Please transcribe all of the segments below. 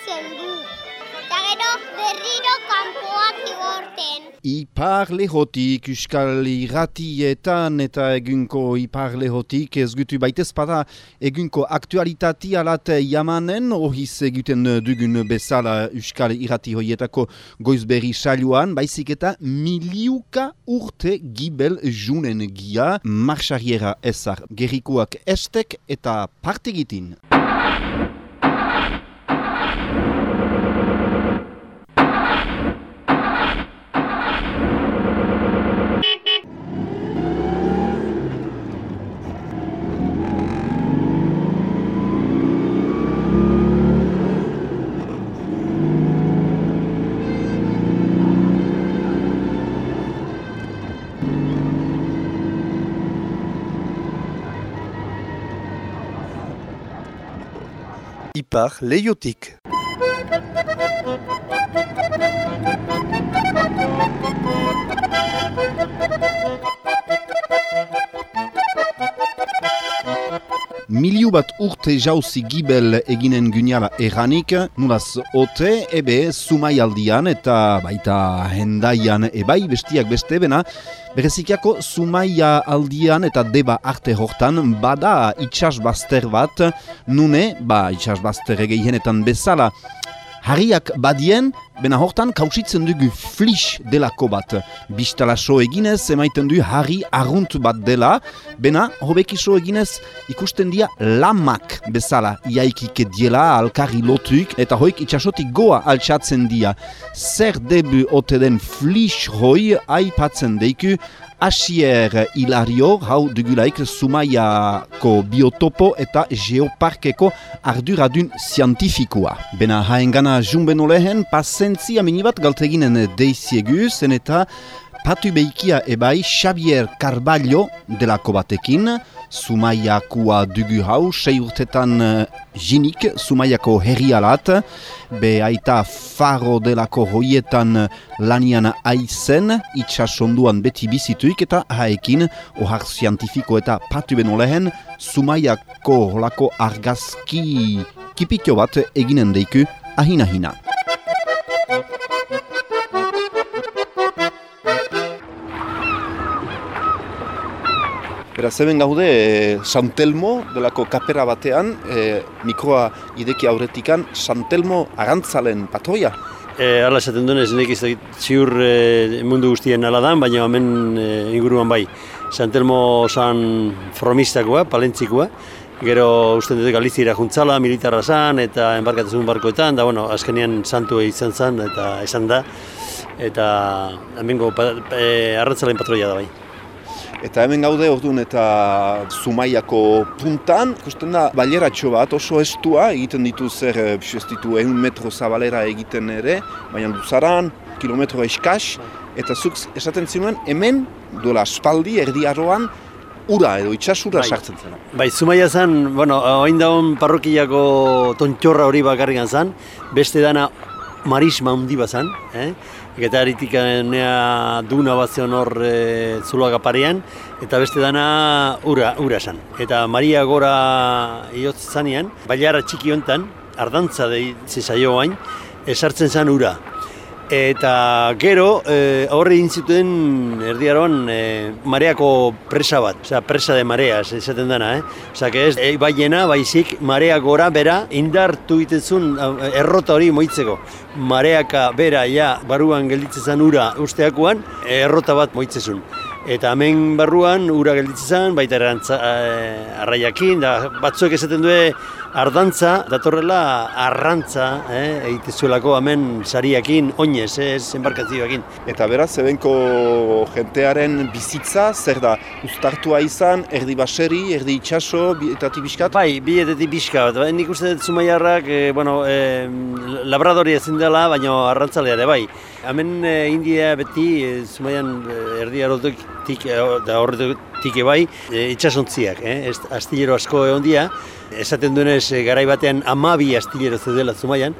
hartzen du. Eta gero berriro kanpoak igorten. Ipar lehotik, Euskal Iratietan eta egunko ipar lehotik ez gutu baitez egunko aktualitati alat jamanen ohiz egiten dugun bezala Euskal Irati hoietako goizberri sailuan, baizik eta miliuka urte gibel junen gia marxariera ezar gerikoak estek eta partegitin. Ipar leiotik. Miliu bat urte jauzi gibel eginen gyniala eranik, nulaz ote, ebe, sumai aldian eta baita hendaian ebai bestiak beste bena, berezikiako sumaia aldian eta deba arte hortan bada itxasbazter bat, nune, ba itxasbazter egeihenetan bezala, Harriak badien, bena hortan kausitzen dugu flix delako bat. Bistalaso eginez, emaiten du harri arrunt bat dela, bena hobekiso eginez ikusten dia lamak bezala. Iaikik diela, alkarri lotuik, eta hoik itxasotik goa altsatzen dia. Zer debu ote den flix hoi aipatzen deiku, Asier Hilario, hau dugulaik Sumaiako biotopo eta geoparkeko arduradun zientifikoa. Bena haengana junbeno lehen, pasentzia minibat galteginen deiziegu, zen eta patu behikia ebai Xavier Carballo delako batekin, Sumaiakoa dugu hau, sei urtetan uh, jinik, Sumaiako herrialat, be aita faro delako hoietan lanian aizen, itxasonduan beti bizituik eta haekin, ohar zientifiko eta patu beno lehen, Sumaiako holako argazki kipitio bat eginen deiku ahina-hina. Beraz, hemen gaude, e, Santelmo delako kapera batean, e, mikroa ideki aurretikan, Santelmo arantzalen patroia. E, Arla esaten duen ez nek ziur e, mundu guztien ala dan, baina hemen e, inguruan bai. Santelmo zan fromistakoa, palentzikoa, gero uste dut Galizira juntzala, militarra zan, eta enbarkatezun barkoetan, da bueno, azkenean santu izan zan, eta esan da, eta hemengo pa, e, arrantzalen patroia da bai. Eta hemen gaude orduan eta Zumaiako puntan, ikusten da baleratxo bat oso estua egiten ditu zer, ez ditu ehun metro zabalera egiten ere, baina duzaran, kilometro eskas, eta zuk esaten zinuen hemen duela espaldi erdiaroan ura edo itxasura Bai. sartzen zena. Bai, Zumaia zen, bueno, oin daun parrokiako tontxorra hori bakarrikan zen, beste dana marisma handi bat zen, eh? Eta eritik nea duna bat zion hor e, zuloak aparean, eta beste dana ura, ura zen. Eta Maria gora iotz zanean, bailara txiki hontan, ardantza deitzen zaio hain, esartzen zen ura. Eta gero, e, horre egin erdiaroan e, mareako presa bat, osea, presa de mareas, esaten dana, eh? Osea, ez, e, baiena, baizik, marea gora bera, indartu a, errota hori moitzeko. Mareaka bera, ja, baruan gelditzen zen ura usteakoan, errota bat moitzezun. Eta hemen barruan ura gelditzen zen, baita erantza, e, arraiakin, da batzuek esaten du ardantza, datorrela arrantza, eh, egitezuelako hemen sariakin, oinez, eh, ez enbarkazioakin. Eta beraz, ebenko jentearen bizitza, zer da, uztartua izan, erdi baseri, erdi itxaso, bietatik biskat? Bai, bietetik pixka bat. Bai, nik uste dut Zumaiarrak, e, bueno, e, labradori ezin dela, baina arrantzalea ere bai. Hemen e, India beti, e, Zumaian erdi arotik, da horretik bai, e, itxasontziak, eh? Astillero asko egon dia. Esaten duenez, e, garai batean amabi astillero zeudela Zumaian,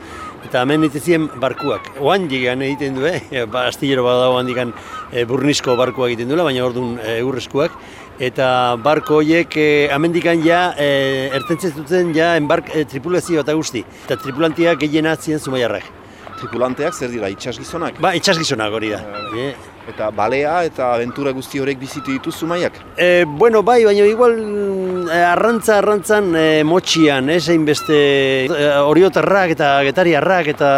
eta hemen itezien barkuak. Oan jigan egiten du, eh? ba, astillero badago handikan e, burnisko barkua egiten duela, baina orduan e, urrezkoak. eta barko horiek e, amendikan ja e, ertentzen zuten ja enbark e, tripulazio eta guzti. Eta tripulantiak gehiena ziren zumaiarrak. Tripulanteak zer dira, itxasgizonak? Ba, itxasgizonak hori da. E, Eta balea eta aventura guzti horrek bizitu ditu zumaiak? E, bueno, bai, baina igual e, arrantza arrantzan e, motxian, ez beste e, eta getariarrak eta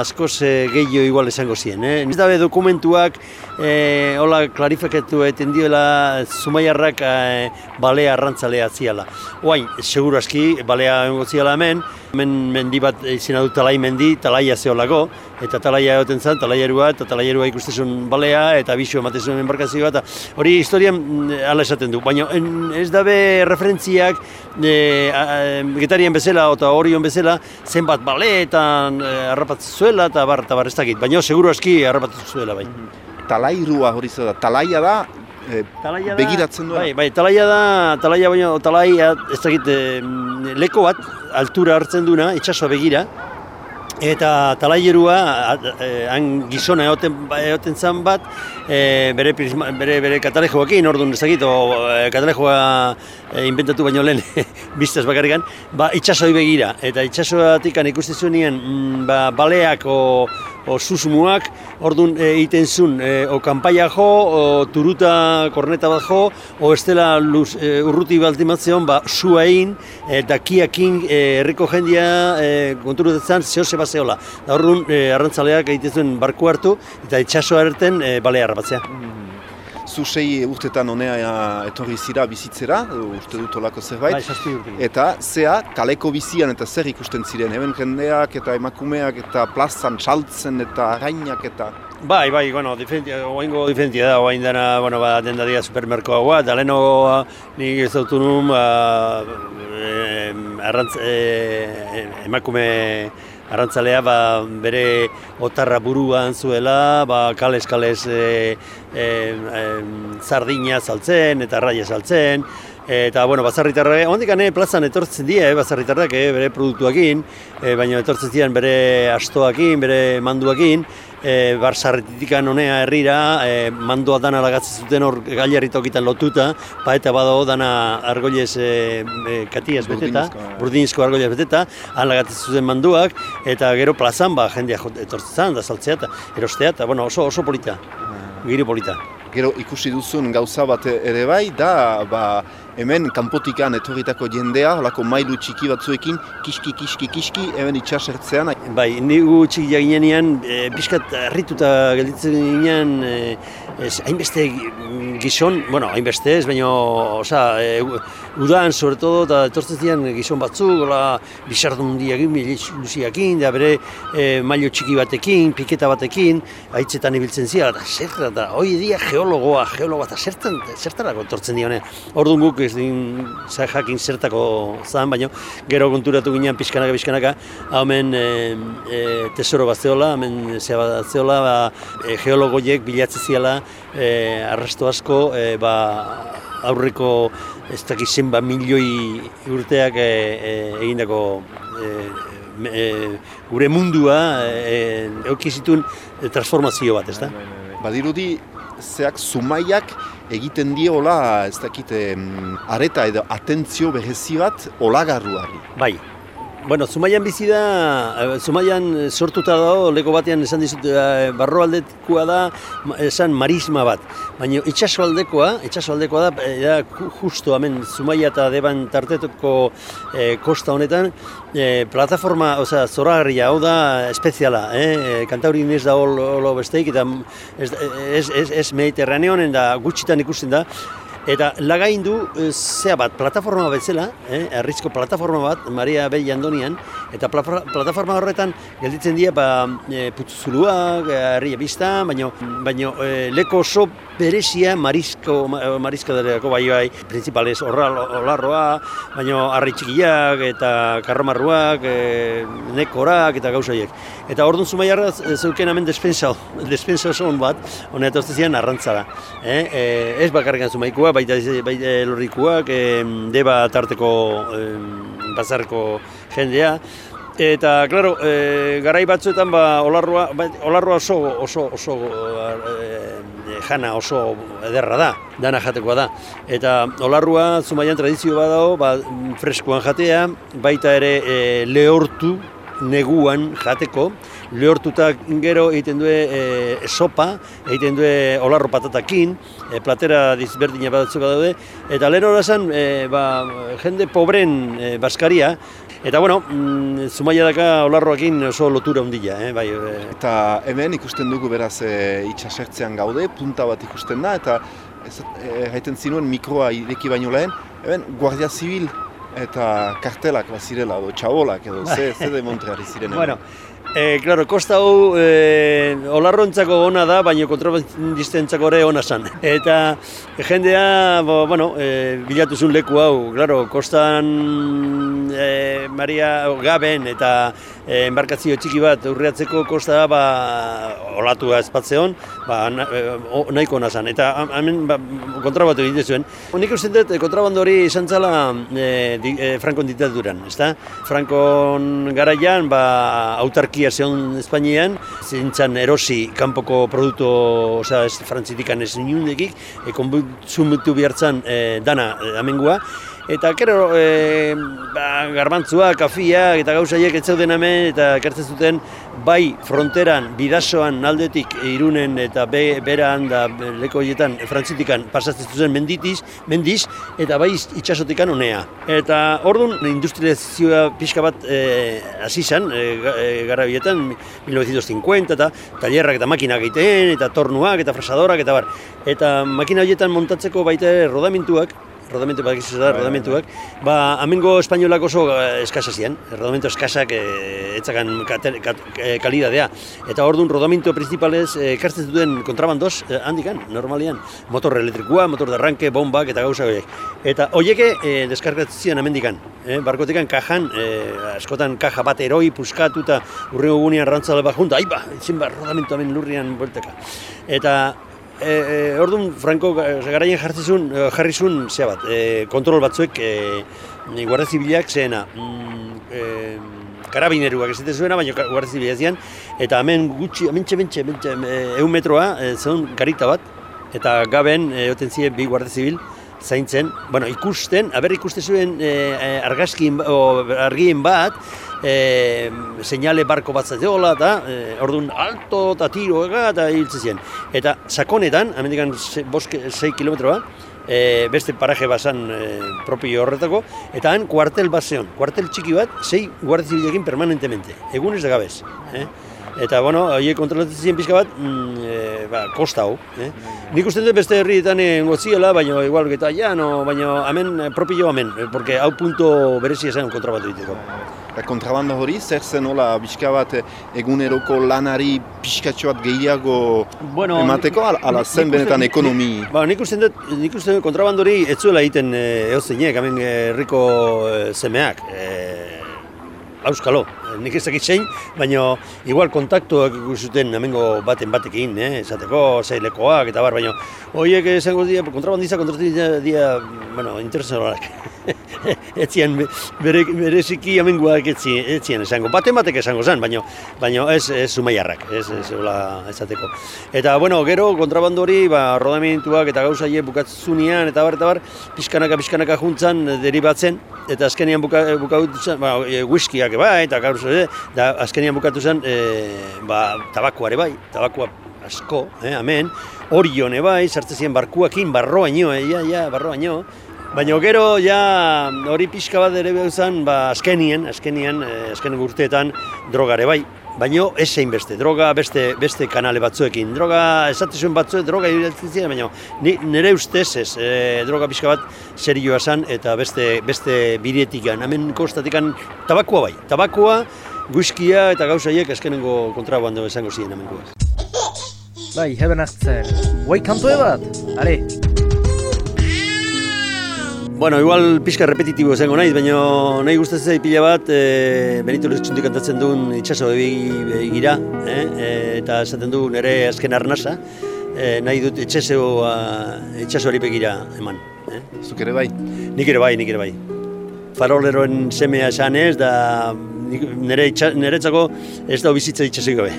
askoz e, gehiago igual esango ziren. Eh? Ez dabe dokumentuak e, hola klarifikatu eten diola zumaiarrak e, balea arrantzalea ziala. Oain, seguru aski, balea engo ziala hemen, hemen mendi bat izena du talai mendi, talaia zeolako, eta talaia egoten zen, talaierua, eta talaierua ikustezun balea, eta bisu ematen zuen embarkazioa, eta hori historian mm, hala esaten du. Baina ez dabe referentziak e, getarien bezala, eta orion bezala, zenbat baleetan e, harrapatzen zuela, eta bar, eta bar ez dakit. Baina seguru aski harrapatzen zuela, bai. Talairua hori da, talaia da, e, Talaia da- begiratzen duena? Bai, bai, talaia da, talaia baino, talaia, ez dakit, e, leko bat, altura hartzen duna, itsasoa begira, eta talaierua, a- e, han gizona egoten, egoten zan bat, e, bere, prisma, bere, bere katalejoakin, orduan ez dakit, o, katalejoa e, inventatu baino lehen, biztaz bakarrikan, ba, itsasoi begira, eta itsasoatik ikusten zuen mm, ba, baleak o, o susumuak, orduan e, egiten zuen, e, o kanpaia jo, o turuta korneta bat jo, o estela luz, e, urruti baltimatzeon, ba, sua egin, e, dakiakin e, herriko jendia e, konturutetzen zehose bazeola. Da orduan e, arrantzaleak egiten zuen barku hartu, eta itsasoa erten e, balea harrapatzea. Zu sei urtetan honea etorri zira bizitzera, uste dut olako zerbait. Bai. Eta zea, kaleko bizian eta zer ikusten ziren, hemen jendeak eta emakumeak eta plazan saltzen eta arrainak eta... Bai, bai, bueno, diferentia, oaingo diferentia da, oain dena, bueno, ba, denda dira supermerkoa eta leheno nik ez dut nun, ba, eh, arrantz, eh, emakume arrantzalea ba, bere otarra buruan zuela, ba, kales kales e, e, e, sardina saltzen eta raia saltzen, eta bueno, bazarritarra, ondik ane plazan etortzen die, eh, bazarritarrak, eh, bere produktuakin, eh, baina etortzen ziren bere astoakin, bere manduakin, e, barsarretikan honea herrira, e, mandoa dana lagatzen zuten hor gailarritokitan lotuta, pa eta badago dana argoiez e, e, katiaz beteta, burdinizko argoiez beteta, han lagatzen zuten manduak, eta gero plazan ba, jendea etortzen zen, da saltzea eta erostea, eta bueno, oso, oso polita, giro polita. Gero ikusi duzun gauza bat ere bai, da ba, hemen kanpotikan etorritako jendea, holako mailu txiki batzuekin, kiski, kiski, kiski, hemen itxasertzean, Bai, nigu txiki ginean, e, pixkat harrituta gelditzen ginean, e, hainbeste gizon, bueno, hainbeste ez, baina, oza, e, udan, sobre todo, eta etortzen ziren gizon batzuk, gola, bizardun diagin, luziakin, da bere e, mailo txiki batekin, piketa batekin, haitzetan ibiltzen ziren, eta zer, eta hoi dia geologoa, geologoa, eta zertan, zertarako etortzen dione. Orduan guk ez din, za jakin zertako zan, baina gero konturatu ginean pixkanaka, pixkanaka, hemen e, e, tesoro bat zeola, hemen zea bat zeola, ba, e, geologoiek bilatzen ziala e, arrasto asko, e, ba, aurreko ez dakit zenba milioi urteak e, e, egindako e, e, gure mundua e, e, transformazio bat, ezta? Badirudi, zeak zumaiak egiten diola, ez dakit, em, areta edo atentzio berezi bat olagarruari. Bai. Bueno, Zumaian bizi da, eh, Zumaian sortuta dago, leko batean esan dizut, eh, barroaldekoa da, esan marisma bat. Baina itxasoaldekoa, itxasoaldekoa da, eh, ju- justo hemen Zumaia eta Deban tartetuko eh, kosta honetan, eh, plataforma, osea, zoragarria, hau da espeziala, eh? Kantaurin ez da hol, holo besteik, eta ez, ez, ez, ez mediterraneonen da gutxitan ikusten da, Eta lagaindu eh, zea bat, plataforma bezala, eh, herrizko plataforma bat, Maria Bell Andonian, eta pla- plataforma horretan gelditzen dira ba, e, putzuluak, eh, herria bista, baino, baino e, leko oso berezia marisko, ma- mariskaderako bai bai, principales orral, olarroa, baino harri txikiak eta karromarruak, e, nekorak eta gauza horiek. Eta orduan zumaiarra zeuken hemen despensa, despensa oso on bat, honen etortzen ziren arrantzara. Eh? E, ez bakarrik zumaikua, baita, baita lorrikuak, e, deba tarteko e, bazarko jendea, Eta, klaro, e, garai batzuetan ba, olarroa, ba, olarroa oso, oso, oso e, e, jana oso ederra da, dana jatekoa da. Eta olarrua zumaian tradizio badago, ba, freskoan jatea, baita ere e, lehortu neguan jateko, lehortuta gero egiten du e, sopa, egiten du olarro patatakin, e, platera dizberdina batzuk daude, eta lehen horazan, e, ba, jende pobren e, baskaria, Eta bueno, mm, zumaia daka olarroakin oso lotura ondila, eh? bai. E... Eta hemen ikusten dugu beraz e, itxasertzean gaude, punta bat ikusten da, eta ez, e, zinuen mikroa ireki baino lehen, hemen Guardia Zibil eta kartelak bazirela, edo txabolak edo, ze, ze demontreari ziren. bueno, E, claro, kosta hau e, olarrontzako ona da, baina kontrabandistentzako ere ona zan. Eta jendea, bo, bueno, e, bilatu zuen leku hau, claro, kostan e, Maria Gaben eta e, embarkazio txiki bat urriatzeko kosta da, ba, olatua espatzeon, ba, na, nahiko ona zan. Eta hemen ba, kontrabatu egiten zuen. Nik uste dut, kontrabando hori izan zala e, di, e, Frankon diktaturan, ezta? Frankon garaian, ba, autarki txikia zeon Espainian, zintzan erosi kanpoko produktu, oza, ez frantzitikan ez inundekik, e, konbutzumitu bihartzan e, dana e, amengua, Eta kero, e, ba, garbantzua, kafia eta gauzaiek ez zeuden hemen eta ekartzen zuten bai fronteran, bidasoan aldetik irunen eta be, beran da leko horietan frantzitikan pasatzen zuten menditiz, mendiz eta bai itxasotikan honea. Eta orduan industrializazioa pixka bat e, hasi e, e, gara bietan, 1950 eta talerrak eta makinak egiten, eta tornuak eta frasadorak eta bar. Eta makina horietan montatzeko baita rodamentuak, rodamentu bat da, bai, rodamentuak, bai. ba, amengo espainolak oso eh, eskasa zian, rodamentu eskasak e, etzakan eh, kalidadea. Eta hor dun, rodamentu principalez ekartzen duten kontrabandoz, e, handikan, normalian, motor elektrikua, motor derranke, bombak eta gauza horiek. Eta horieke e, deskargatzen amendikan, e, barkotekan kajan, e, askotan kaja bat eroi, puskatu eta urrengo gunean rantzale bat junta, aiba, itzen ba, rodamentu hemen lurrian buelteka. Eta E, e, orduan, Franco garaien jartzizun, e, jarri zea bat, e, kontrol batzuek, e, guardia zibilak zehena, mm, e, karabineruak ez zuena, baina guardia zibilak zian, eta hemen gutxi, hemen txe, mentxe, mentxe, egun metroa, e, zeun garita bat, eta gaben, e, oten ziren bi guardia zibil, zaintzen, bueno, ikusten, aber ikusten zuen e, argazkin, o, argien bat, e, seinale barko bat zateola, eta e, orduan alto eta tiro eta hiltze ziren. Eta sakonetan, amendikan 6 kilometroa, e, beste paraje bazan e, propio horretako, eta han kuartel bat zeon, kuartel txiki bat, sei guardia permanentemente, egunez da gabez. Eh? Eta, bueno, horiek kontrolatzen ziren pixka bat, mm, e, ba, kosta hau. Eh? Nik uste dut beste herrietan engotziela, baina igual geta ja, no, baina hemen propio hemen, porque hau punto berezia zen kontrabatu diteko. Eta kontrabando hori, zer zen hola pixka bat eguneroko lanari pixkatxo bat gehiago bueno, emateko, ala zen benetan ekonomi? Ba, nik uste dut, nik uste dut kontrabando hori ez zuela egiten e, eozeinek, hemen herriko e, semeak. E, auskalo, nik ez dakit zein, baina igual kontaktuak ikusuten amengo baten batekin, eh, esateko, zeilekoak eta bar, baina horiek esango dira, kontrabandiza kontrabandiza dira, bueno, interesorak. etzien bere, bereziki amenguak etzien, etzien esango. Baten batek esango zen, baina baina ez, ez sumaiarrak, ez, ez hola esateko. Eta, bueno, gero kontrabando hori, ba, rodamentuak eta gauzaie bukatzunean, eta bar, eta bar, pixkanaka, pixkanaka juntzan deribatzen, eta azkenean buka, bukatu zen, ba, e, whiskyak bai, eta gaur da azkenean bukatu zen, e, ba, tabakoare bai, tabakoa asko, eh, amen, orione bai, sartzen barkuakin, barroaino, eh, ja, ja, barroaino, Baina gero ja hori pixka bat ere behuzan, ba, azkenien, azkenien, eh, azken urteetan drogare bai. Baina ez zein beste, droga beste, beste kanale batzuekin. Droga, esatezuen batzuek, droga iruditzen ziren, baina nire ustez ez, e, droga pixka bat serioa zan eta beste, beste biretikan, hemen kostatikan tabakua bai. Tabakua, guzkia eta gauzaiek azkenengo kontrabando esango ziren hemen Bai, heben aztzen. Guai kantoe bat, ale, Bueno, igual pixka repetitibo zengo naiz, baina nahi gustatzen pila bat, e, Benito Leztxuntik kantatzen duen itxaso gira, eh? e, eta esaten du nire azken arnasa, e, nahi dut itxaso hori begira eman. Eh? Zuk ere bai? Nik ere bai, nik ere bai. Faroleroen semea esan ez, da nire, nire txako ez da bizitza itxasik gabe.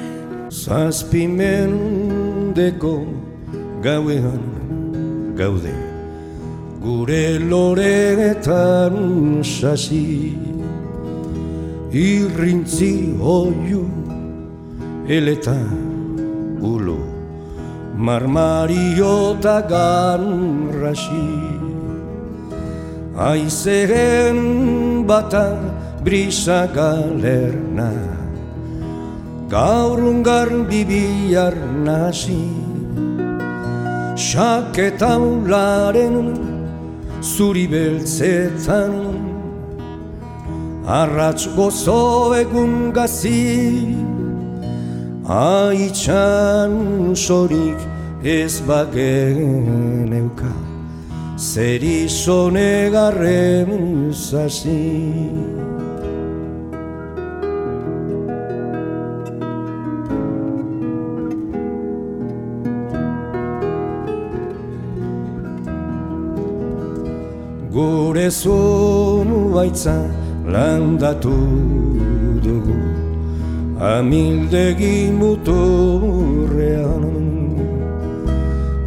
Zazpimendeko gauean gaude gure loretan sasi irrintzi oiu eleta ulo marmario eta ganrasi aizeren bata brisa galerna gaur ungar bibiar nasi. Saketa ularen zuri beltzetan. Arratz gozo egun gazi Aitxan sorik ez bagen euka. Zer izone garren zazi Gure zonu baitza landatu dugu. Amildegi muturrean.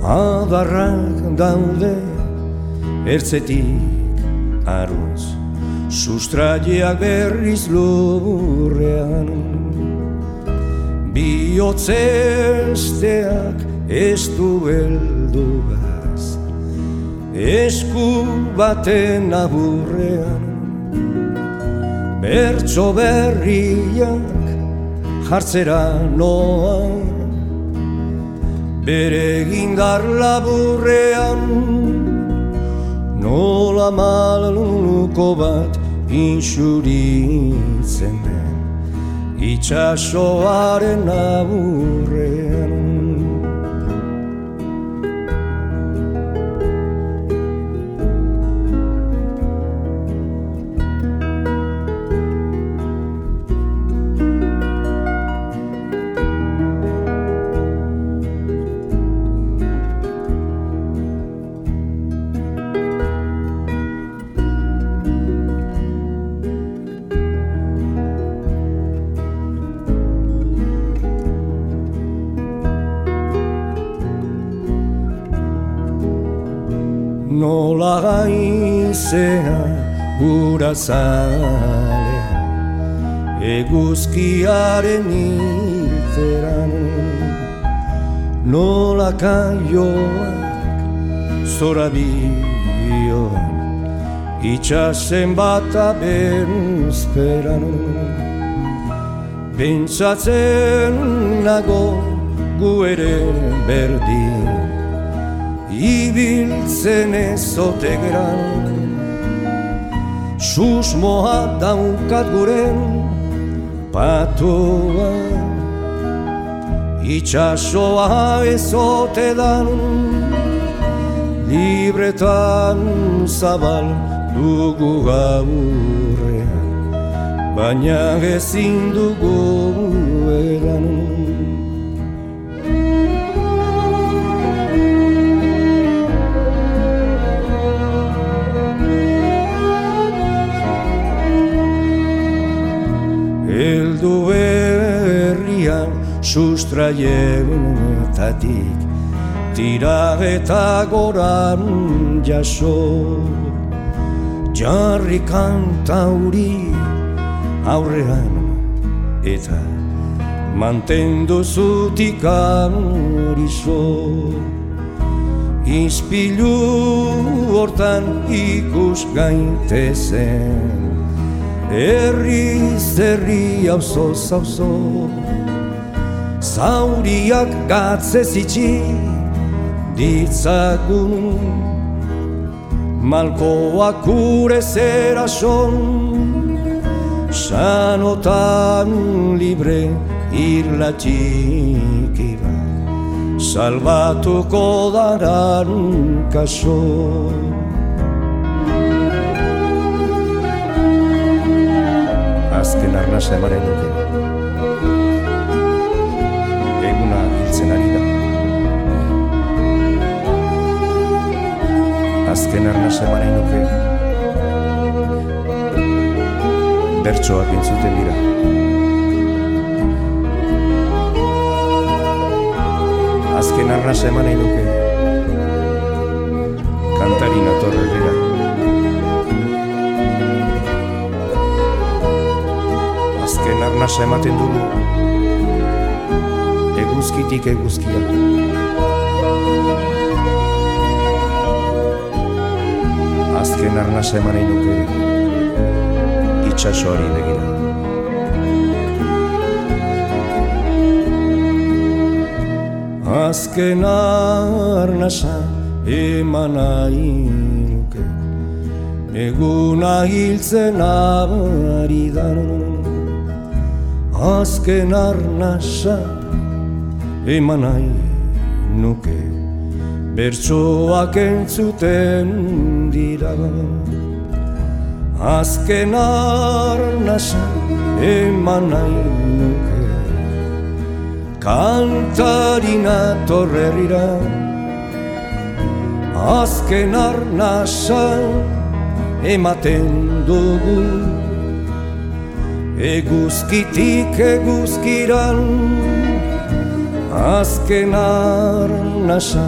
Adarrak daude ertzetik aruz Sustraiak berriz lurrean. Biotzesteak ez du beldugaz Esku baten aburrean Bertso berriak jartzera noa Bere gindar laburrean Nola malaluko bat insuritzen den Itxasoaren aburrean gaizea gura zale Eguzkiaren irteran Nola kaioak zora bioan Itxasen bat abentzperan Bentsatzen nago gu ere berdin ibiltzen ezote geran Susmoa daukat guren patoa. Itxasoa ezote dan Libretan zabal dugu gaurrean Baina ezin dugu eran sustraietatik Tira eta goran jaso. Jarri kantauri aurrean Eta mantendu zutik arizo Izpilu hortan ikus gaintezen Herri zerri auzo zauzo Zauriak gatze zitsi ditzagun. Malkoak gure zera son Sanotan libre irla txiki Salbatuko daran kaso. Azken arnasa emanen duke. Azken arnasa emanen duke. Bertsoak entzuten dira. Azken arnasa emanen duke. kantari nator herrira. Azken arnasa ematen dugu, eguzkitik eguzkia. Azken arnasa eman nahi nuke, itxasoari begira. Azken arnasa eman nahi nuke. Eguna hiltzen ari da. Azken arnasa eman nahi Bertsoak entzuten dira Azken arnasa eman nahi nuke. Kantarina torrerira Azken arnasa ematen dugu. Eguzkitik eguzkiran Azken arnasa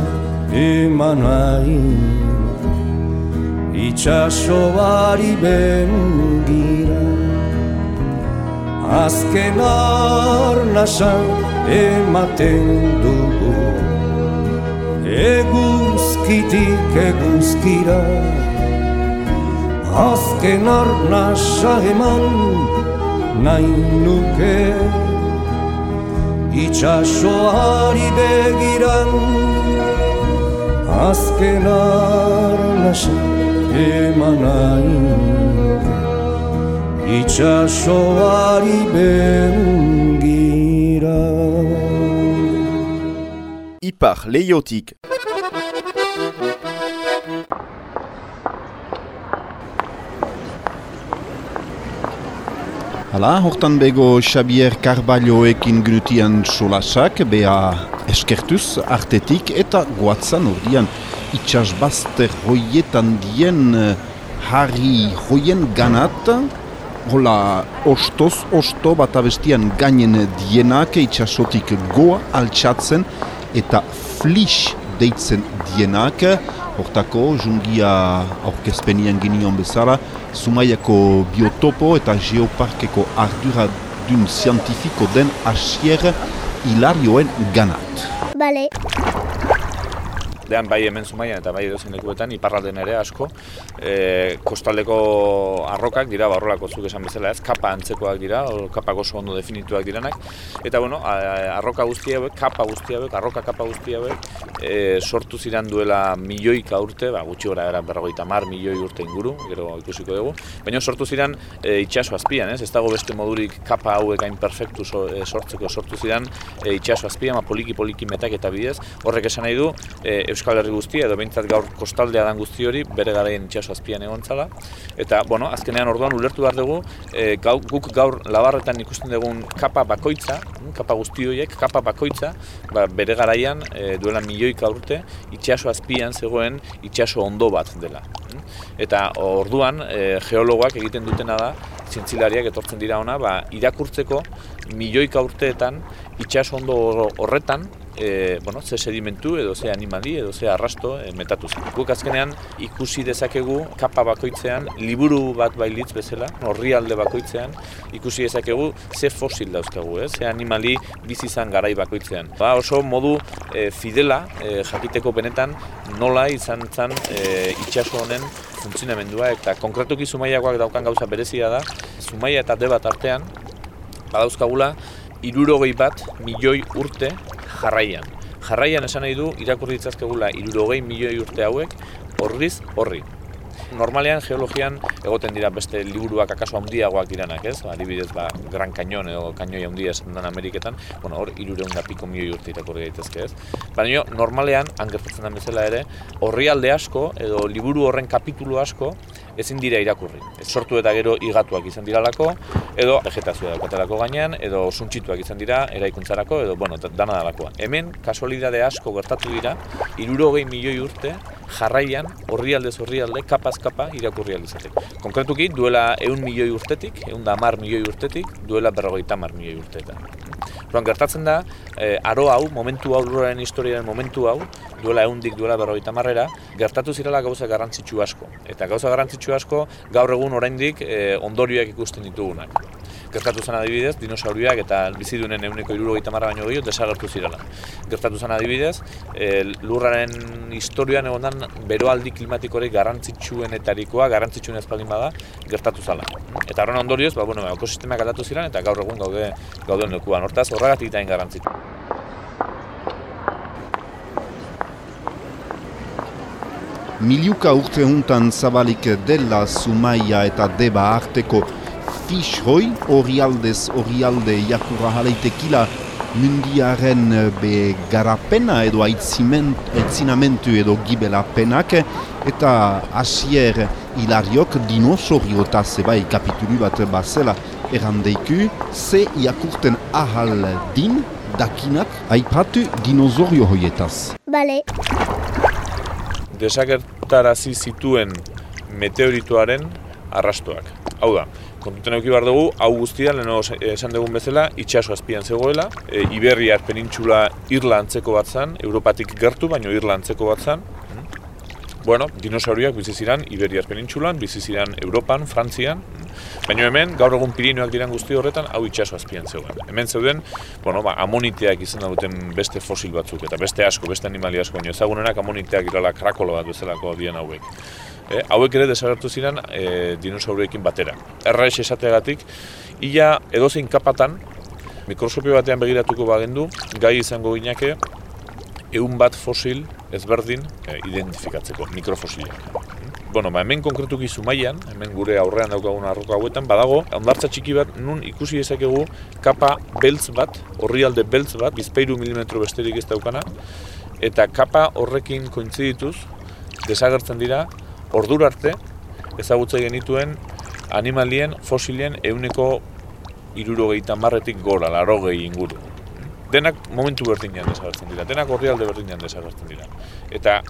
eman nahi Itxasoari bengira Azken arnasa ematen dugu. Eguzkitik eguzkira. Azken arnasa eman nahi nuke. Itxasoari begiran. Azken arnasa eman Itxasoari bengira Ipar leiotik. Hala, hortan bego Xavier Carballoekin gnutian solasak, bea eskertuz, artetik eta guatzan ordian itxasbazter hoietan dien harri hoien ganat, hola ostoz, osto bat abestian gainen dienak itxasotik goa altxatzen eta flish deitzen dienak, hortako jungia aurkezpenian ginion bezala, Zumaiako biotopo eta geoparkeko ardura dun zientifiko den asier hilarioen ganat. Bale. Dean bai hemen zumaian eta bai edozen lekuetan, iparralden ere asko, e, kostaldeko arrokak dira, barrolako zuk esan bezala ez, kapa antzekoak dira, o, kapak oso ondo definituak direnak, eta bueno, arroka guzti hauek, kapa guzti hauek, arroka kapa guzti hauek, e, sortu ziren duela milioika urte, ba, gutxi gora era berrogeita mar milioi urte inguru, gero ikusiko dugu, baina sortu ziren e, itxaso azpian, ez, ez dago beste modurik kapa hauek hain perfektu so, e, sortzeko sortu ziren e, itxaso azpian, ma poliki poliki metak eta bidez, horrek esan nahi du, e, Euskal Herri guztia, edo behintzat gaur kostaldea dan guzti hori, bere garaien itxaso azpian egon zala. Eta, bueno, azkenean orduan ulertu behar dugu, e, gau, guk gaur labarretan ikusten dugun kapa bakoitza, mm, kapa guzti horiek, kapa bakoitza, ba, bere garaian e, duela milioika urte, itxaso azpian zegoen itxaso ondo bat dela. mm. Eta orduan, e, geologoak egiten dutena da, zientzilariak etortzen dira ona, ba, irakurtzeko milioika urteetan itxaso ondo horretan, e, bueno, ze sedimentu edo ze animali edo ze arrasto e, metatu zen. Guk azkenean ikusi dezakegu kapa bakoitzean, liburu bat bailitz bezala, orrialde bakoitzean, ikusi dezakegu ze fosil dauzkagu, eh? ze animali bizi izan garai bakoitzean. Ba, oso modu e, fidela e, jakiteko benetan nola izan zen e, itxaso honen funtzionamendua eta konkretuki Zumaiakoak daukan gauza berezia da, Zumaia eta Debat artean badauzkagula irurogei bat milioi urte jarraian. Jarraian esan nahi du irakurri ditzazkegula irurogei milioi urte hauek horriz horri. Normalean geologian egoten dira beste liburuak akaso handiagoak diranak, ez? Adibidez, ba, Gran Cañon edo Kainoi handia esan den Ameriketan, bueno, hor irureun da piko milioi urte irakurri daitezke, ez? Baina normalean, han gertatzen den bezala ere, orrialde asko edo liburu horren kapitulu asko ezin dira irakurri. Ez sortu eta gero igatuak izan diralako, edo vegetazioa daukatelako gainean, edo suntsituak izan dira eraikuntzarako, edo bueno, da- dana dalakoa. Hemen kasualidade asko gertatu dira, irurogei milioi urte jarraian, orrialdez orrialde, kapaz kapa irakurri alizateko. Konkretuki, duela eun milioi urtetik, eun da mar milioi urtetik, duela berrogeita mar milioi urteetan. Orduan gertatzen da, e, aro hau, momentu hau, lurraren historiaren momentu hau, duela eundik, duela berrogeita marrera, gertatu zirela gauza garrantzitsu asko. Eta gauza garrantzitsu asko, gaur egun oraindik e, ondorioak ikusten ditugunak. Gertatu zen adibidez, dinosauriak eta bizidunen euneko irurogeita marra baino gehiago desagertu zirela. Gertatu zen adibidez, e, lurraren historioan egondan beroaldi klimatikorik garrantzitsuenetarikoa, garrantzitsuen ezpaldin bada, gertatu zala. Eta horren ondorioz, ba, bueno, ekosistemak aldatu ziren eta gaur egun gaude gauden lekuan. Hortaz, horregatik da garrantzitu. Miliuka urte juntan zabalik dela Zumaia eta Deba arteko fishhoi, orialdez orialde jakura jaleitekila mundiaren be garapena edo aitzinamentu edo gibelapenak eta asier hilariok dinosorio eta zebai kapitulu bat bazela errandeiku ze iakurten ahal din dakinak aipatu dinosorio hoietaz. Bale. Desagertarazi zituen meteorituaren arrastoak. Hau da, kontuten eduki behar dugu, hau guztia, leheno esan dugun bezala, itxaso azpian zegoela, e, Iberiar penintxula Irla antzeko bat zan, Europatik gertu, baino Irla antzeko bat zan. Bueno, dinosauriak bizi ziren Iberiar penintxulan, bizi ziren Europan, Frantzian, Baina hemen, gaur egun Pirineoak diren guzti horretan, hau itxaso azpian zeuden. Hemen zeuden, bueno, ba, amoniteak izan duten beste fosil batzuk, eta beste asko, beste animalia asko, baina ezagunenak amoniteak irala krakolo bat bezalako dien hauek. E, hauek ere desagertu ziren e, dinosaurekin batera. Erraiz esateagatik, ia edozein kapatan, mikroskopio batean begiratuko bagendu, gai izango gineke, eun bat fosil ezberdin e, identifikatzeko, mikrofosiliak bueno, ba, hemen konkretuki zumaian, hemen gure aurrean daukagun arroka hauetan, badago, ondartza txiki bat, nun ikusi dezakegu kapa beltz bat, horrialde beltz bat, bizpeiru milimetro besterik ez daukana, eta kapa horrekin kointzidituz, desagertzen dira, ordur arte, ezagutza genituen animalien, fosilien, euneko irurogeita marretik gora, laro gehi inguru. Denak momentu berdinean desagertzen dira, denak horrialde berdinean desagertzen dira. Eta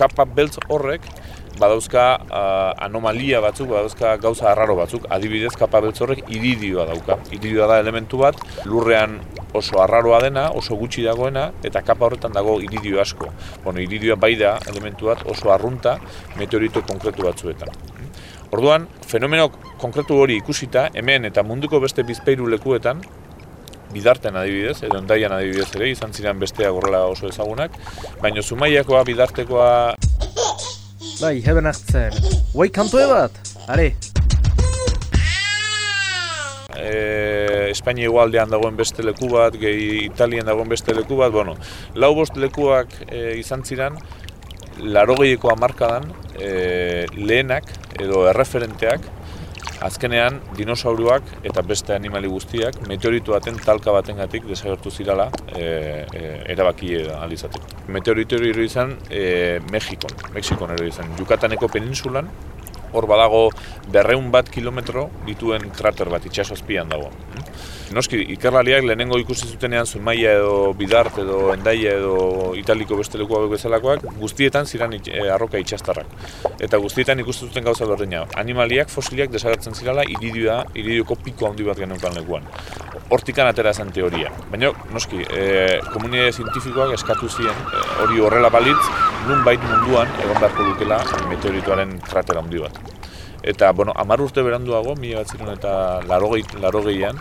kapa beltz horrek, badauzka uh, anomalia batzuk, badauzka gauza arraro batzuk, adibidez kapa beltzorrek iridioa dauka. Iridioa da elementu bat, lurrean oso arraroa dena, oso gutxi dagoena, eta kapa horretan dago iridio asko. Bueno, iridioa bai da elementu bat oso arrunta meteorito konkretu batzuetan. Orduan, fenomeno konkretu hori ikusita, hemen eta munduko beste bizpeiru lekuetan, bidarten adibidez, edo endaian adibidez ere, izan ziren bestea gorrela oso ezagunak, baina zumaiakoa, bidartekoa... Bai, heben hartzen. Guai kantoe bat, are. E, Espainia igualdean dagoen beste leku bat, gehi Italien dagoen beste leku bat, bueno, lau bost lekuak e, izan ziren, laro gehieko amarkadan e, lehenak edo erreferenteak, azkenean dinosauruak eta beste animali guztiak meteoritu baten talka batengatik desagertu zirala e, e, erabaki alizateko. Meteoritu hori izan e, Mexikon, Mexikon ere izan, Yucataneko peninsulan, hor badago berreun bat kilometro dituen krater bat itxasozpian dago. Noski, ikerlariak lehenengo ikusi zutenean Zumaia edo Bidart edo Endaia edo Italiko beste leku hauek bezalakoak guztietan ziren e, arroka itxastarrak. Eta guztietan ikusi zuten gauza berdina. Animaliak, fosiliak desagertzen zirala iridioa, iridioko piko handi bat geneukan lekuan. Hortikan atera zen teoria. Baina, noski, e, komunitate zientifikoak eskatu ziren e, hori horrela balitz, nun bait munduan egon beharko dukela meteorituaren kratera handi bat. Eta, bueno, amar urte beranduago, mila bat ziren eta larogeian,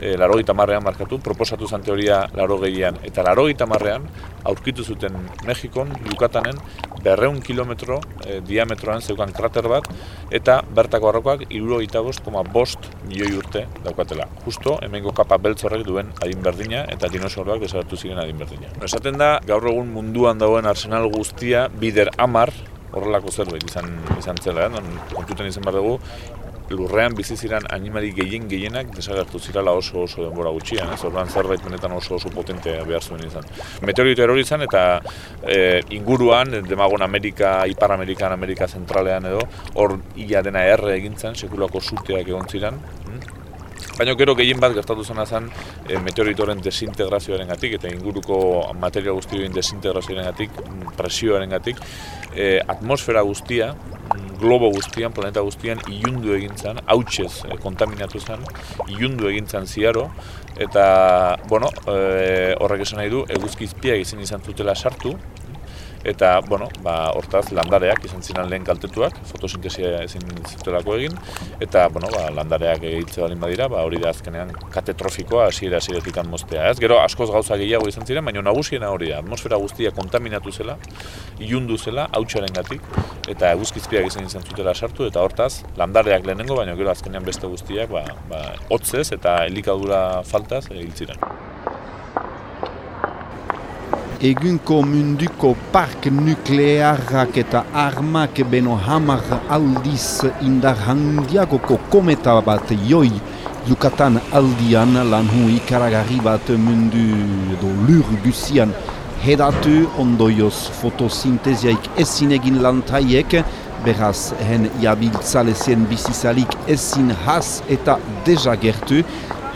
e, laro marrean markatu, proposatu zen teoria laro eta laro marrean aurkitu zuten Mexikon, Yucatanen, berreun kilometro e, diametroan zeukan krater bat, eta bertako arrokoak iruro bost, koma bost milioi urte daukatela. Justo, hemengo kapa beltzorrek duen adin berdina, eta dinosauroak desagertu ziren adin berdina. Esaten da, gaur egun munduan dauen arsenal guztia, bider amar, horrelako zerbait izan, izan zela, eh? kontuten izan behar dugu, lurrean bizi ziren animali gehien gehienak desagertu zirala oso oso denbora gutxian, ez? Orduan zerbait benetan oso oso potente behar zuen izan. Meteorito erori izan eta e, inguruan, demagun Amerika, Ipar Amerikan, Amerika Zentralean edo, hor ia dena erre egintzen, sekulako suteak egon ziren. Baina gero gehien bat gertatu zena zen e, meteoritoren desintegrazioaren gatik eta inguruko materia guztioen desintegrazioaren gatik, presioaren gatik, e, atmosfera guztia, globo guztian, planeta guztian, ilundu egin zen, hautsez e, kontaminatu zen, ilundu egin zen ziaro, eta, bueno, e, horrek esan nahi du, eguzkizpiak izin izan zutela sartu, eta bueno, ba, hortaz landareak izan ziren lehen kaltetuak, fotosintesia ezin zituelako egin, eta bueno, ba, landareak egitze balin badira, ba, hori da azkenean katetrofikoa hasiera hasieretik moztea. Ez? Gero askoz gauza gehiago izan ziren, baina nagusiena hori da, atmosfera guztia kontaminatu zela, ilundu zela, hautsaren gatik, eta eguzkizpiak izan izan zutela sartu, eta hortaz, landareak lehenengo, baina gero azkenean beste guztiak, ba, ba, hotzez eta elikadura faltaz egin ziren. Egunko munduko park nuklearrak eta armak beno hamar aldiz indar handiagoko kometa bat joi Yucatan aldian lanhu ikaragarri bat mundu edo lur guzian. Hedatu ondoioz fotosinteziaik ezin egin lantaiek beraz hen jabiltzalezien bizizalik ezin has eta dejagertu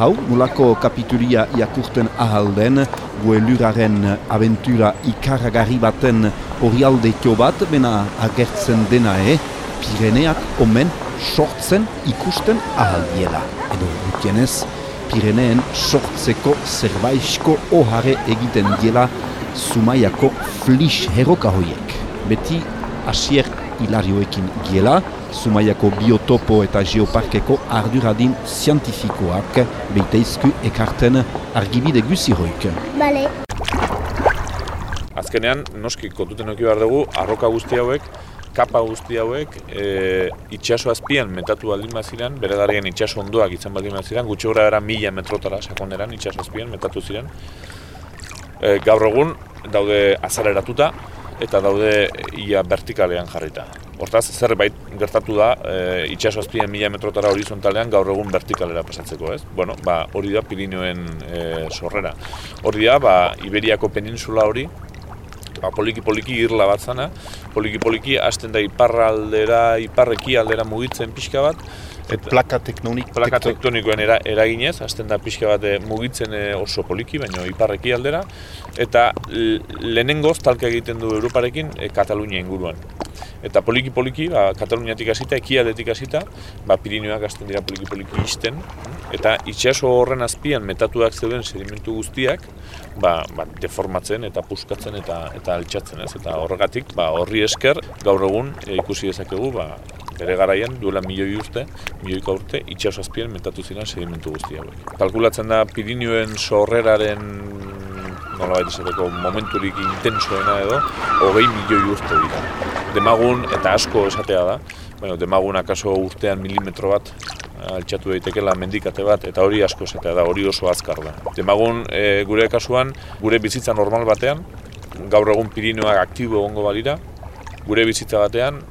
Hau, mulako kapitulia iakurten ahalden, gue luraren aventura ikarragarri baten orialdekio bat, bena agertzen dena e, Pireneak omen sortzen ikusten ahaldiela. Edo gutienez, Pireneen sortzeko zerbaizko ohare egiten diela Zumaiako flis heroka hoiek. Beti asier hilarioekin giela, Zumaiako biotopo eta geoparkeko arduradin zientifikoak beiteizku ekarten argibide guzi hoik. Bale. Azkenean, noski kontuten oki behar dugu, arroka guzti hauek, kapa guzti hauek, e, itxaso azpian metatu baldin baziren, bere garien itxaso ondoak izan baldin baziren, gutxi gura era mila metrotara sakoneran itxaso azpian metatu ziren. E, gaur egun, daude azaleratuta, eta daude ia vertikalean jarrita. Hortaz, zerbait gertatu da, e, itxaso azpien mila metrotara horizontalean gaur egun vertikalera pasatzeko, ez? Bueno, ba, hori da Pirinioen e, sorrera. Hori da, ba, Iberiako peninsula hori, ba, poliki-poliki irla bat zana, poliki-poliki hasten da iparraldera, iparreki aldera mugitzen pixka bat, Et plaka tektonik plaka tektonikoen era, eraginez, hasten da pixka bat eh, mugitzen eh, oso poliki, baina iparreki aldera, eta lehenengoz talka egiten du Europarekin e, Katalunia inguruan. Eta poliki-poliki, ba, Kataluniatik hasita, ekialdetik hasita, ba, Pirinioak hasten dira poliki-poliki izten, eta itxaso horren azpian metatuak zeuden sedimentu guztiak, ba, ba, deformatzen eta puskatzen eta eta altxatzen ez. Eta horregatik, ba, horri esker, gaur egun ikusi dezakegu, ba, bere garaian duela milioi urte, milioika urte, itxaso azpien metatu ziren sedimentu hauek. Kalkulatzen da Pirinioen sorreraren nola baita esateko momenturik intensoena edo, hogei milioi urte dira. Demagun eta asko esatea da, bueno, demagun akaso urtean milimetro bat altxatu daitekela mendikate bat, eta hori asko esatea da, hori oso azkar da. Demagun e, gure kasuan, gure bizitza normal batean, gaur egun Pirinioak aktibo egongo balira, gure bizitza batean,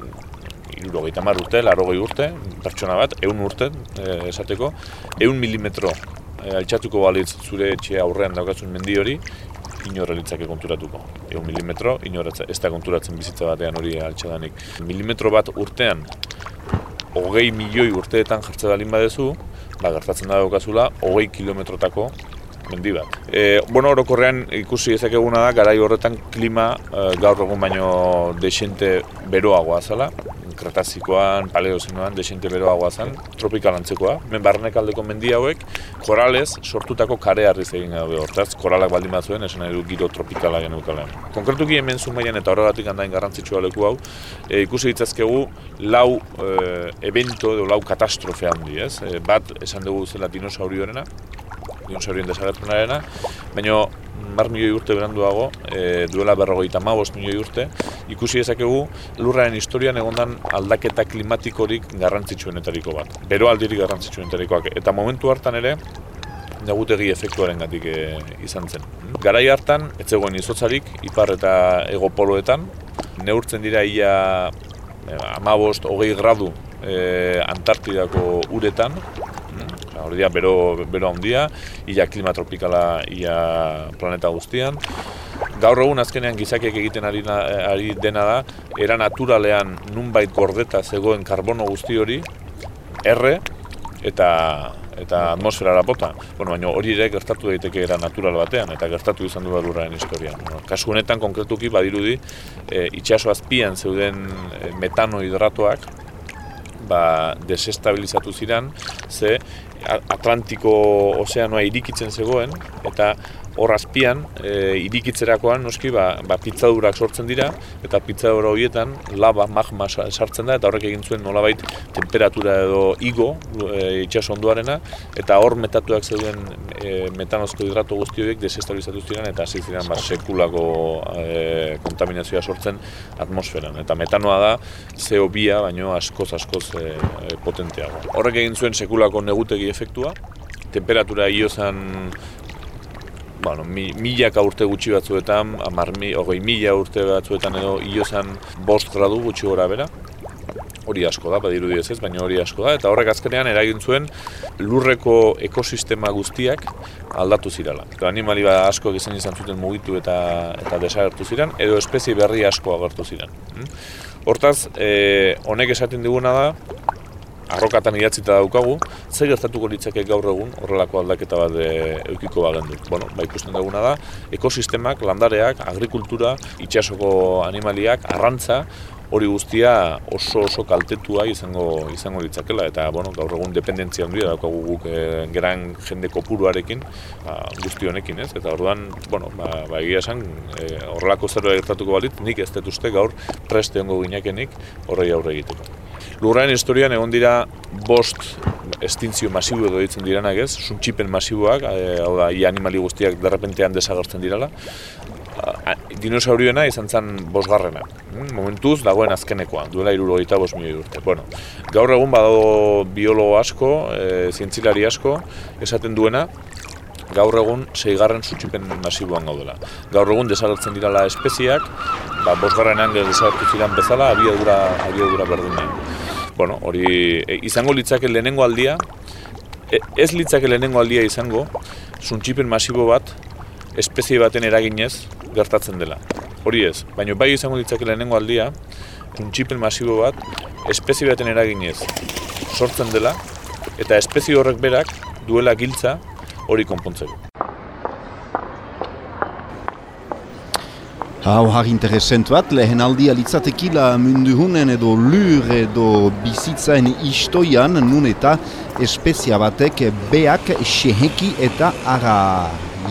irurogeita mar urte, larrogei urte, pertsona bat, eun urte, e, esateko, eun milimetro e, altxatuko balitz zure etxe aurrean daukazun mendi hori, inorra litzake konturatuko. Egun milimetro, inorra ez da konturatzen bizitza batean hori altxadanik. Milimetro bat urtean, hogei milioi urteetan jartze balin badezu, ba, gertatzen da daukazula, hogei kilometrotako mendi bat. E, bueno, orokorrean ikusi ezakeguna da, garai horretan klima e, gaur egun baino desente beroagoa zela, kretazikoan, paleozinoan, desente beroagoa zen, tropikal antzekoa. Men barnek aldeko mendi hauek, koralez sortutako kare harriz egin gabe hortaz, koralak baldin bat zuen, esan edo giro tropikala genukalean. Konkretuki hemen zumaian eta horregatik handain garrantzitsua leku hau, e, ikusi ditzazkegu lau e, evento edo lau katastrofe handi, ez? E, bat esan dugu zela dinosaurioarena, dinosaurien desagertunarena, baina mar milioi urte beranduago, e, duela berrogeita mabost milioi urte, ikusi dezakegu lurraren historian egondan aldaketa klimatikorik garrantzitsuenetariko bat. Bero aldirik garrantzitsuenetarikoak. Eta momentu hartan ere, negutegi efektuaren gatik e, izan zen. Garai hartan, ez zegoen izotzarik, ipar eta egopoloetan, neurtzen dira ia e, amabost, hogei gradu e, Antartidako uretan, hori dira, bero, bero handia, ia klima tropikala ia planeta guztian. Gaur egun azkenean gizakiek egiten ari, ari dena da, era naturalean nunbait gordeta zegoen karbono guzti hori, erre, eta eta atmosferara bota. Bueno, baina hori ere gertatu daiteke era natural batean, eta gertatu izan du lurraren historian. Bueno, kasu honetan, konkretuki, badirudi, e, itxaso azpian zeuden e, metano hidratoak, ba, desestabilizatu ziren, ze Atlantiko ozeanoa irikitzen zegoen, eta hor azpian, e, irikitzerakoan, noski, ba, ba, pizzadurak sortzen dira, eta pizzadura horietan laba, magma sartzen da, eta horrek egin zuen nolabait temperatura edo igo e, itxas onduarena, eta hor metatuak zeuden e, metanozko hidrato guzti horiek desestabilizatu ziren, eta hasi ziren ba, sekulako e, kontaminazioa sortzen atmosferan. Eta metanoa da CO2a, baino askoz askoz e, potenteago. Horrek egin zuen sekulako negutegi efektua, temperatura iozan bueno, mi, milaka urte gutxi batzuetan, amar, mi, ogei mila urte batzuetan edo iozan bost gradu gutxi gora bera. Hori asko da, badiru ez ez, baina hori asko da. Eta horrek azkenean eragin zuen lurreko ekosistema guztiak aldatu zirala. Eta animali ba asko izan izan zuten mugitu eta eta desagertu ziren, edo espezie berri asko agertu ziren. Hortaz, e, honek esaten diguna da, arrokatan idatzita daukagu, ze gertatuko litzake gaur egun horrelako aldaketa bat e, eukiko bagendu. Bueno, ba ikusten duguna da, ekosistemak, landareak, agrikultura, itxasoko animaliak, arrantza, hori guztia oso oso kaltetua izango izango litzakela eta bueno, gaur egun dependentzia handia daukagu guk e, geran jende kopuruarekin, ba, guzti honekin, ez? Eta orduan, bueno, ba, ba egia esan, e, horrelako zerbait gertatuko balit, nik ez dut uste gaur preste hongo ginekenik horrei aurre egiteko. Lurraren historian egon dira bost estintzio masibo edo ditzen diranak ez, suntxipen masiboak, e, hau da, i animali guztiak derrepentean desagertzen dirala. Dinosaurioena izan zen bosgarrena, mm, momentuz dagoen azkenekoa, duela iruro eta bos milioi urte. Bueno, gaur egun badago biologo asko, e, zientzilari asko, esaten duena, gaur egun seigarren sutxipen masiboan gaudela. Gaur egun desagertzen dirala espeziak, ba, bosgarrenean desagertu ziren bezala, abiadura, abiadura berdinean bueno, hori e, izango litzake lehenengo aldia, e, ez litzake lehenengo aldia izango, suntxipen masibo bat, espezie baten eraginez gertatzen dela. Hori ez, baina bai izango litzake lehenengo aldia, suntxipen masibo bat, espezie baten eraginez sortzen dela, eta espezie horrek berak duela giltza hori konpontzeko. Hau har interesent bat, lehen aldia litzatekila munduhunen edo lur edo bizitzaen istoian nun eta espezia batek beak seheki eta ara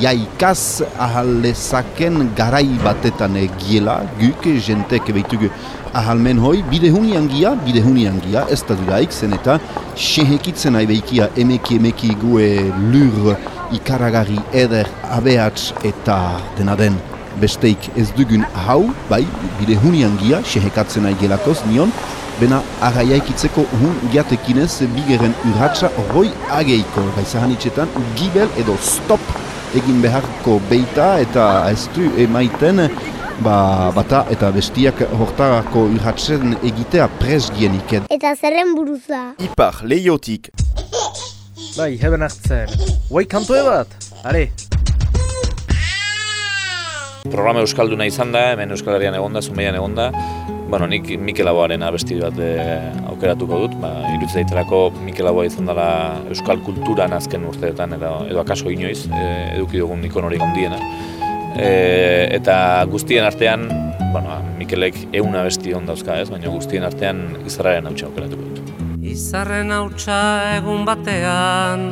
jaikaz ahalezaken garai batetan giela, guk jentek behitugu ahalmen hoi, bidehuni angia, bidehuni angia, ez da duraik zen eta sehekitzen aibeikia emeki emeki gue lur ikaragarri eder abeatz eta dena den besteik ez dugun hau, bai, bide hunian gia, sehekatzen nahi gelakoz, nion, bena arraiaikitzeko hun giatekinez bigeren urratxa roi ageiko, bai zahanitxetan, gibel edo stop egin beharko beita eta ez du emaiten ba, bata eta bestiak hortarako urratxen egitea presgienik. Eta zerren buruza? Ipar, leiotik. Bai, heben hartzen. Guai kantoe bat, are. Programa Euskalduna izan da, hemen Euskal Herrian egonda, Zumeian egonda. Bueno, nik Mikel Aboaren abesti bat e, aukeratuko dut, ba, irutz daiterako Mikel Aboa izan dela Euskal Kulturan azken urteetan edo, edo akaso inoiz, e, eduki dugun ikon hori gondiena. E, eta guztien artean, bueno, Mikelek egun abesti hon dauzka ez, baina guztien artean izarraren hautsa aukeratuko dut. Izarren hautsa egun batean,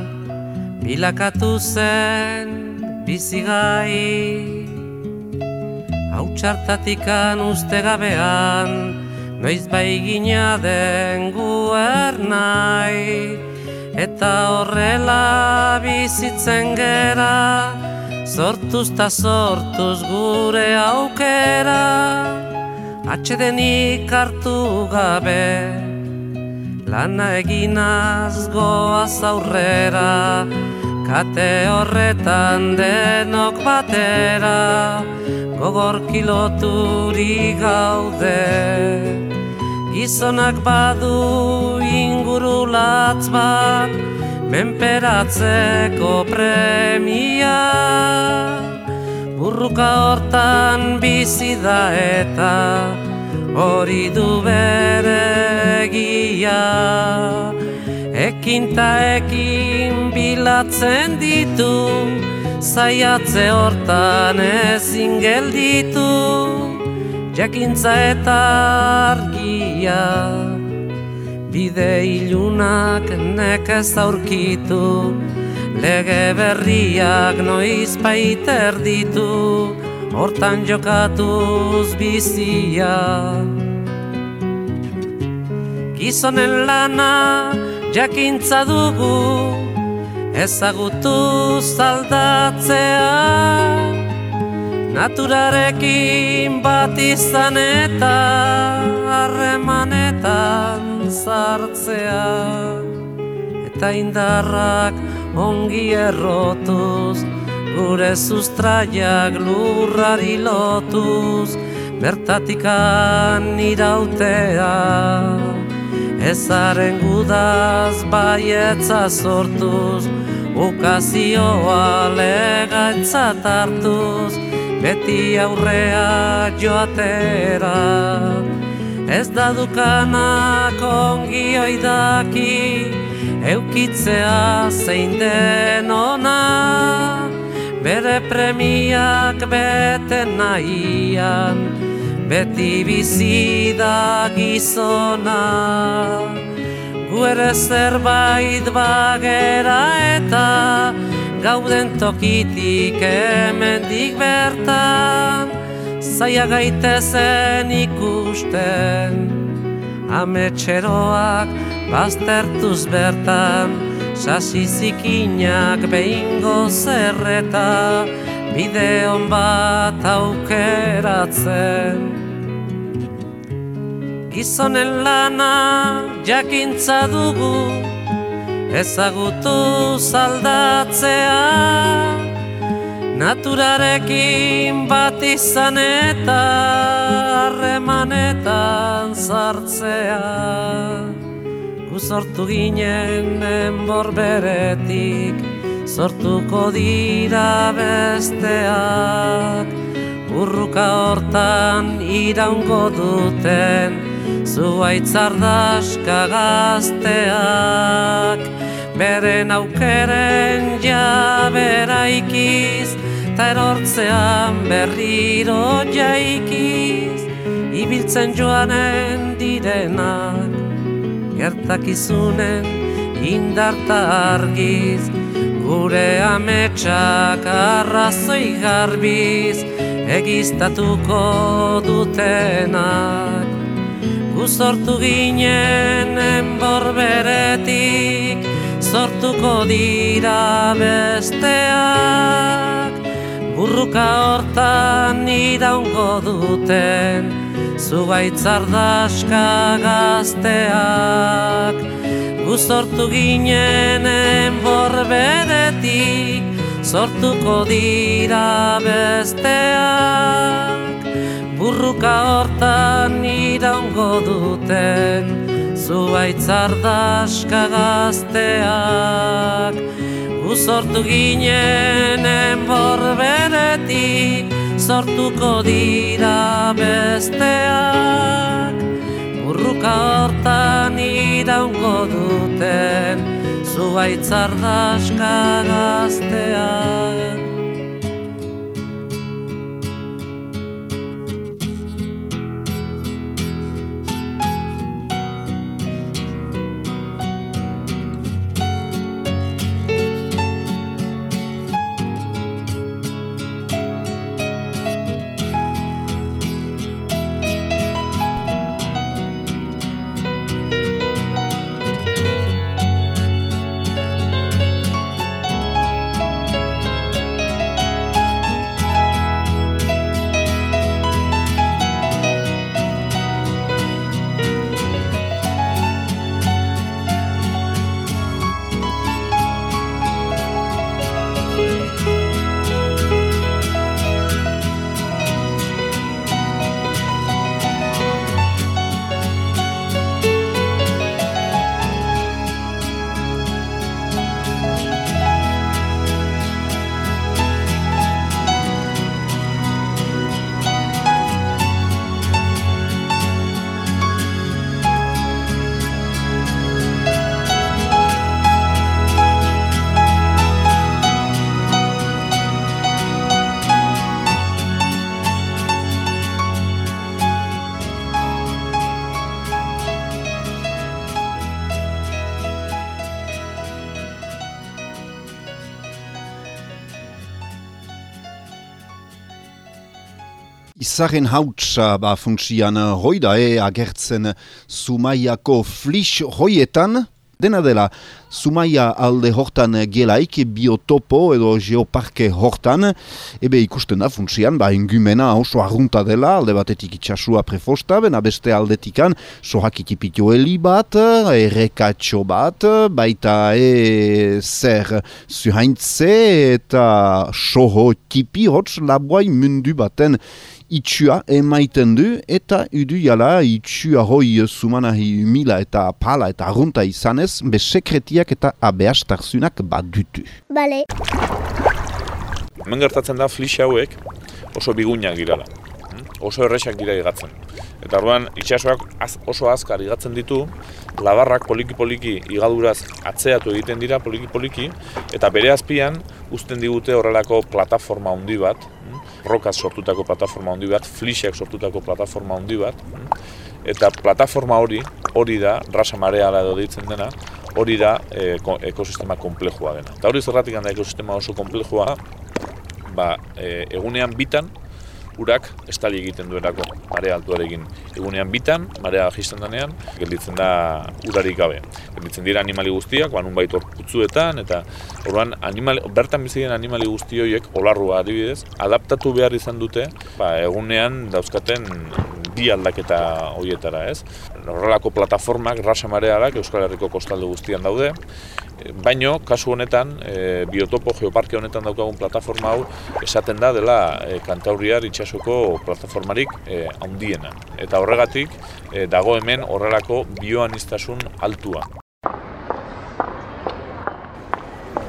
bilakatu zen bizigai hau txartatikan uste gabean, noiz bai gina den guer nahi, eta horrela bizitzen gera, sortuz ta sortuz gure aukera, atxedenik hartu gabe, lana eginaz goaz aurrera, kate horretan denok batera, gogor kiloturi gaude. Gizonak badu inguru latz bat Menperatzeko premia. Burruka hortan bizi da eta Hori du bere egia Ekintaekin bilatzen ditu Zaiatze hortan ezin gelditu Jakintza eta argia Bide ilunak nekez aurkitu Lege berriak noiz baiter ditu Hortan jokatuz bizia. Gizonen lana jakintza dugu Ezagutu zaldatzea. Naturarekin bat izan eta Harremanetan zartzea Eta indarrak ongi errotuz Gure sustraiak lurrari lotuz Bertatikan irautea Ezaren gudaz baietza sortuz Ukazioa legatzat hartuz Beti aurrea joatera. Ez da dukanak ongi oidaki Eukitzea zein den ona. Bere premiak bete nahian beti bizi da gizona gu ere zerbait bagera eta gauden tokitik hemendik bertan zaia gaitezen ikusten ametxeroak baztertuz bertan. Sasi zikinak behingo zerreta bideon bat aukeratzen. Gizonen lana jakintza dugu ezagutu zaldatzea. Naturarekin bat izan eta harremanetan zartzea Gu sortu ginen enbor beretik sortuko dira besteak Urruka hortan iraungo duten zuaitzardaska gazteak. Beren aukeren jabera ikiz Ta erortzean berriro jaikiz. Ibiltzen joanen direnak Gertakizunen indarta argiz Gure ametsak arrazoi garbiz Egiztatuko dutenak. Gu sortu ginen enbor beretik Sortuko dira besteak. Burruka hortan iraungo duten Zugaitzardaska gazteak. Gu sortu ginen enbor beretik Sortuko dira besteak burruka hortan iraungo duten zuaitzardaska gazteak. Gu sortu ginen enbor beretik sortuko dira besteak Burruka hortan iraungo duten zuaitzardaska gazteak Izaren hautsa ba funtsian hoi da e agertzen Zumaiako flix hoietan, Dena dela, Zumaia alde hortan gelaik biotopo edo geoparke hortan, ebe ikusten da funtsian, ba ingumena oso arrunta dela, alde batetik itxasua prefosta, bena beste aldetikan sohak ikipitio heli bat, errekatxo bat, baita e zer zuhaintze eta soho tipi hotz laboai mundu baten itxua emaiten du eta idu jala itxua hoi sumanahi mila eta pala eta arrunta izanez, be sekretiak eta abeastarzunak badutu. Bale. Hemen gertatzen da flix hauek oso bigunak girala. Oso erresak dira igatzen. Eta orduan itxasoak az, oso azkar igatzen ditu, labarrak poliki-poliki igaduraz atzeatu egiten dira poliki-poliki, eta bere azpian uzten digute horrelako plataforma handi bat, rokaz sortutako plataforma handi bat, flixak sortutako plataforma handi bat, eta plataforma hori, hori da, rasa mareala edo ditzen dena, hori da e, ekosistema komplejua dena. Eta hori zerratik da ekosistema oso komplejua, ba, e, egunean bitan, urak estali egiten duerako marea altuarekin. Egunean bitan, marea jisten denean, gelditzen da urarik gabe. Gelditzen dira animali guztiak, ba, nunbait putzuetan, eta orduan animali, bertan bizigen animali guzti horiek, olarrua adibidez, adaptatu behar izan dute, ba, egunean dauzkaten bi aldaketa horietara, ez? Horrelako plataformak, rasa marealak, Euskal Herriko kostalde guztian daude, Baino, kasu honetan, e, biotopo geoparke honetan daukagun plataforma hau esaten da dela e, kantauriar itxasoko plataformarik e, handiena. Eta horregatik, e, dago hemen horrelako bioaniztasun altua.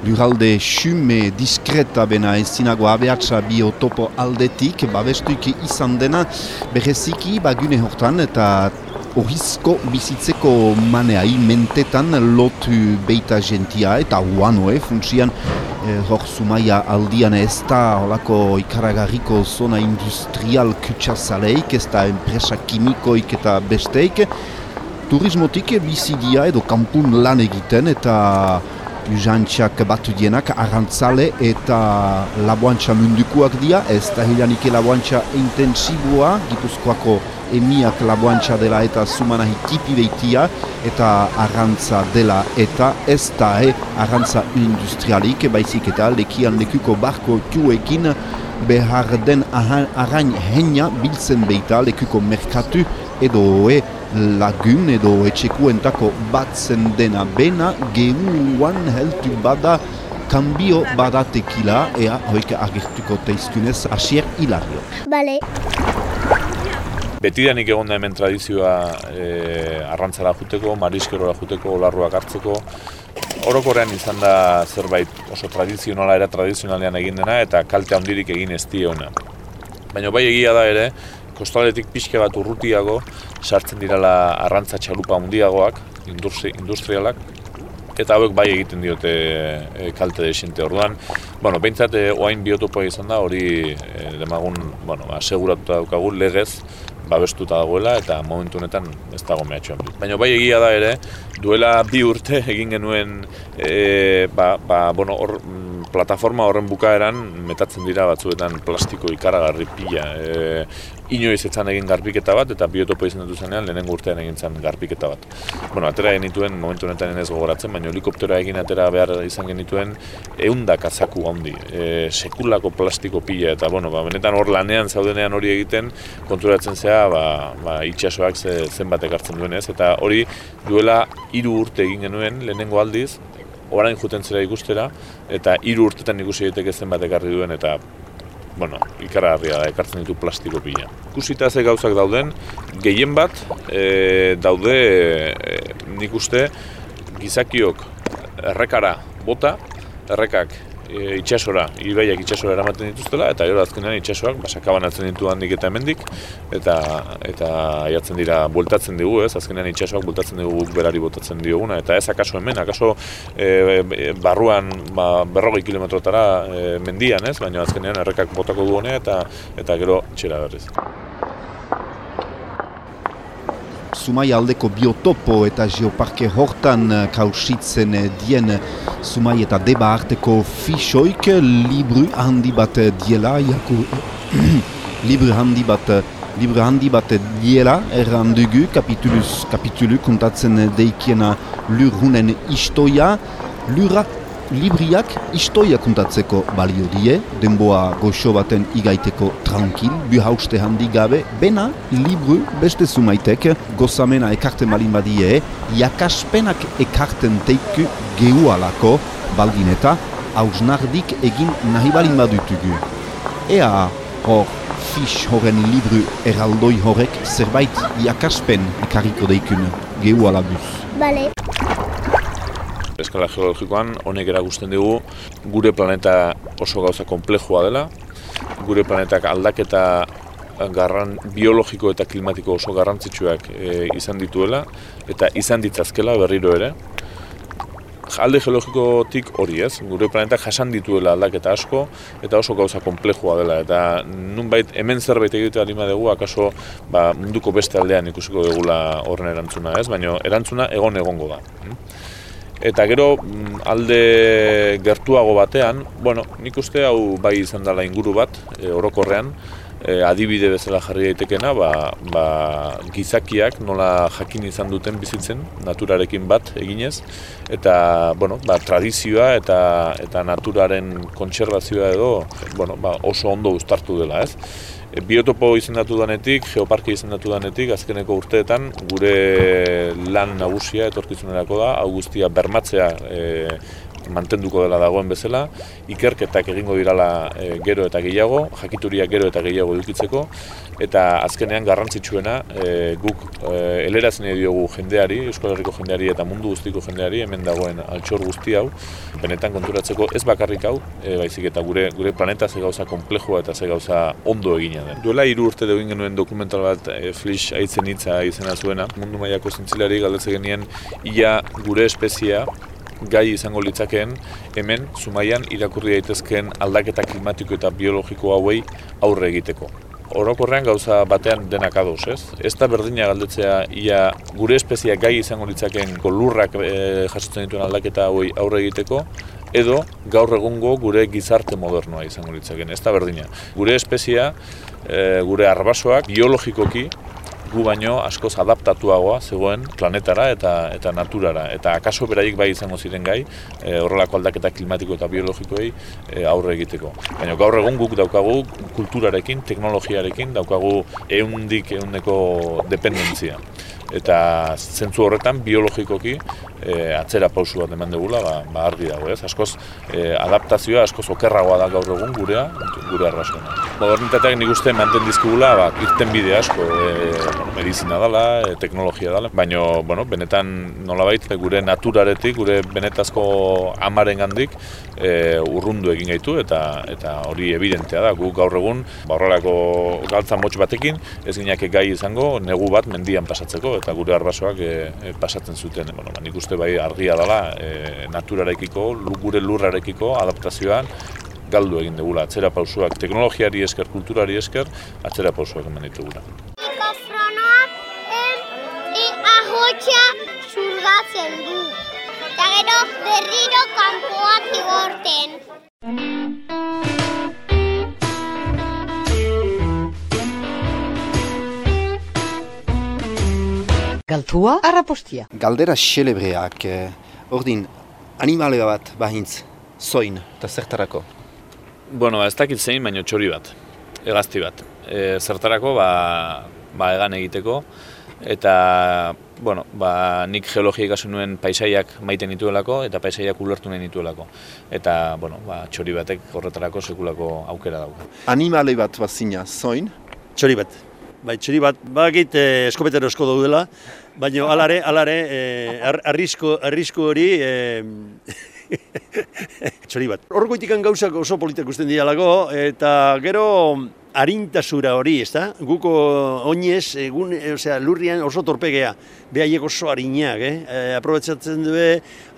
Luralde xume diskreta bena ezinago abeatsa biotopo aldetik, babestuik izan dena bereziki bagune hortan eta Horrizko bizitzeko maneai mentetan lotu beita gentia eta uanoe funtsian hor zumaia aldian ez da holako ikaragarriko zona industrial kutsazaleik ez da enpresa kimikoik eta besteik. Turismotik bizidia edo kampun lan egiten eta Jantxak batu dienak, arrantzale eta laboantxa mundukuak dia, ez da hilanik laboantxa intensibua, gipuzkoako emiak laboantxa dela eta sumanahi tipi behitia, eta arrantza dela eta ez da e arrantza industrialik, baizik eta lekian lekuko barko tuekin behar den arrain heina biltzen behita lekuko merkatu edo e lagun edo etxekuentako batzen dena bena gehuan heltu bada kambio badatekila ea hoik agertuko teizkunez asier hilario. Bale. Betidanik egon da hemen tradizioa e, arrantzara juteko, mariskerora juteko, olarruak hartzeko. Orokorrean izan da zerbait oso tradizionala era tradizionalean egin dena eta kalte handirik egin ez ona. Baina bai egia da ere, kostaletik pixke bat urrutiago, sartzen dirala arrantza txalupa handiagoak, industri, industrialak, eta hauek bai egiten diote e, kalte desinte orduan. Bueno, behintzat, e, oain biotopoa izan da, hori e, demagun, bueno, aseguratuta daukagu legez, babestuta dagoela eta momentu honetan ez dago mehatxoan. Baina bai egia da ere, duela bi urte egin genuen e, ba, ba, bueno, or, mm, plataforma horren bukaeran metatzen dira batzuetan plastiko ikaragarri pila. E, inoiz etzan egin garbiketa bat eta biotopo izan zenean lehenengo urtean egin zen garbiketa bat. Bueno, atera genituen momentu honetan ez gogoratzen, baina helikopteroa egin atera behar izan genituen eundak azaku handi, e, sekulako plastiko pila eta bueno, ba, benetan hor lanean zaudenean hori egiten konturatzen zea ba, ba, itxasoak ze, zenbat ekartzen duen eta hori duela hiru urte egin genuen lehenengo aldiz, orain juten zera ikustera, eta hiru urtetan ikusi daiteke zenbat ekarri duen eta bueno, ikararria da, ekartzen ditu plastiko pila. Ikusita ze gauzak dauden, gehien bat e, daude e, nik uste gizakiok errekara bota, errekak e, itxasora, ibaiak itxasora eramaten dituztela, eta gero azkenean itxasoak basakaban atzen ditu handik eta hemendik, eta eta aiatzen dira, bueltatzen digu, ez, azkenean itxasoak bueltatzen digu guk berari botatzen dioguna, eta ez akaso hemen, akaso e, barruan ba, berrogei kilometrotara e, mendian, ez, baina azkenean errekak botako du eta eta gero txera berriz. Zumai aldeko biotopo eta geoparke hortan eh, kausitzen eh, dien Zumai eta deba arteko fisoik libru handi bat diela libre handi bat libre handi bat diela erran dugu kapituluz kapitulu kontatzen deikiena lur hunen istoia. Lurrak libriak istoia kontatzeko balio die, denboa goxo baten igaiteko tranquil, buhauste handi gabe, bena libru beste zumaitek gozamena ekarten balin badie, jakaspenak ekarten teiku geualako baldin eta hausnardik egin nahi balin badutugu. Ea hor fish horren libru eraldoi horrek zerbait jakaspen ekarriko deikun geualabuz. Bale. Eskala geologikoan honek erakusten digu gure planeta oso gauza konplejua dela, gure planetak aldaketa garran biologiko eta klimatiko oso garrantzitsuak e, izan dituela eta izan ditzazkela berriro ere. Alde geologikotik hori ez, gure planetak jasan dituela aldaketa asko eta oso gauza konplejua dela eta nunbait hemen zerbait egitea alima dugu akaso ba, munduko beste aldean ikusiko dugula horren erantzuna ez, baina erantzuna egon egongo da. Eta gero mm, alde gertuago batean, bueno, nik uste hau bai izan dela inguru bat, e, orokorrean, e, adibide bezala jarri daitekena, ba, ba, gizakiak nola jakin izan duten bizitzen, naturarekin bat eginez, eta bueno, ba, tradizioa eta, eta naturaren kontserbazioa edo bueno, ba, oso ondo uztartu dela, ez? Biotopo izendatu danetik, geoparki izendatu danetik, azkeneko urteetan gure lan nagusia etorkizunerako da, hau guztia bermatzea e, mantenduko dela dagoen bezala, ikerketak egingo dirala e, gero eta gehiago, jakituria gero eta gehiago edukitzeko, eta azkenean garrantzitsuena e, guk e, elerazen diogu jendeari, Euskal Herriko jendeari eta mundu guztiko jendeari, hemen dagoen altxor guzti hau, benetan konturatzeko ez bakarrik hau, e, baizik eta gure gure planeta ze gauza komplejua eta ze gauza ondo egina den. Duela hiru urte egin genuen dokumental bat e, Flish aitzen hitza izena zuena, mundu mailako zintzilari galdetzen genien ia gure espeziea gai izango litzakeen hemen Zumaian irakurri daitezkeen aldaketa klimatiko eta biologiko hauei aurre egiteko. Orokorrean gauza batean denak ados, ez? Ez da berdina galdetzea ia gure espezia gai izango litzakeen lurrak e, jasotzen dituen aldaketa hauei aurre egiteko, edo gaur egungo gure gizarte modernoa izango litzakeen, ez da berdina. Gure espezia, e, gure arbasoak biologikoki gu baino askoz adaptatuagoa zegoen planetara eta eta naturara eta akaso beraiek bai izango ziren gai e, horrelako aldaketa klimatiko eta biologikoei e, aurre egiteko. Baina gaur egun guk daukagu kulturarekin, teknologiarekin daukagu ehundik ehundeko dependentzia eta zentzu horretan biologikoki e, atzera pausu bat eman degula, ba, ba argi dago, ez? Askoz e, adaptazioa askoz okerragoa da gaur egun gurea, gure arraskona. Modernitateak nik uste manten dizkigula, ba, irten bide asko, e, medizina dela, e, teknologia dela, baina, bueno, benetan nolabait gure naturaretik, gure benetazko amaren gandik, e, urrundu egin gaitu eta eta hori evidentea da, guk gaur egun, ba, horrelako galtza motx batekin, ez gineak gai izango, negu bat mendian pasatzeko, eta gure arbasoak e, e, pasatzen zuten. Bueno, ba, nik uste bai argia dela e, naturarekiko, gure lurrarekiko adaptazioan galdu egin dugula. Atzera pausuak teknologiari esker, kulturari esker, atzera pausuak eman ditugula. Mikrofronoak e, ahotsa zurgatzen du. Eta gero berriro kanpoak igorten. Galtua, arrapostia. Galdera xelebreak, eh, ordin, animale bat bahintz, zoin, eta zertarako? Bueno, ez dakit zein, baino txori bat, egazti bat. E, zertarako, ba, ba egan egiteko, eta, bueno, ba, nik geologia ikasu nuen paisaiak maiten dituelako, eta paisaiak ulertu nahi dituelako. Eta, bueno, ba, txori batek horretarako sekulako aukera dauka. Animale bat bazina, zoin? Txori bat. Bai, txori bat, bakit eh, eskopetero esko daudela, baina alare, alare, eh, ar, arrisko, arrisko hori, eh, txori bat. Horgoitikan gauzak oso politak usten dialako, eta gero arintasura hori, ez da? Guko oinez, egun, e, osea, lurrian oso torpegea, behaiek oso arinak, eh? E, aprobetsatzen du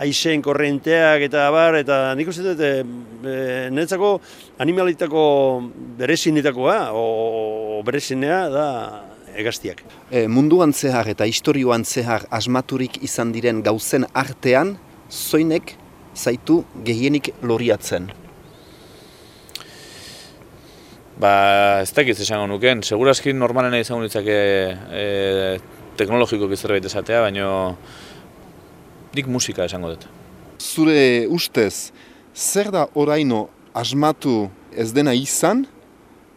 aizen korrenteak eta bar, eta nik uste dut, e, e, niretzako animalitako berezinetakoa, o, o berezinea da egaztiak. E, munduan zehar eta historioan zehar asmaturik izan diren gauzen artean, zoinek zaitu gehienik loriatzen. Ba, ez dakiz esango nuken, seguraski normalena izango ditzake e, teknologiko zerbait esatea, baino nik musika esango dut. Zure ustez, zer da oraino asmatu ez dena izan,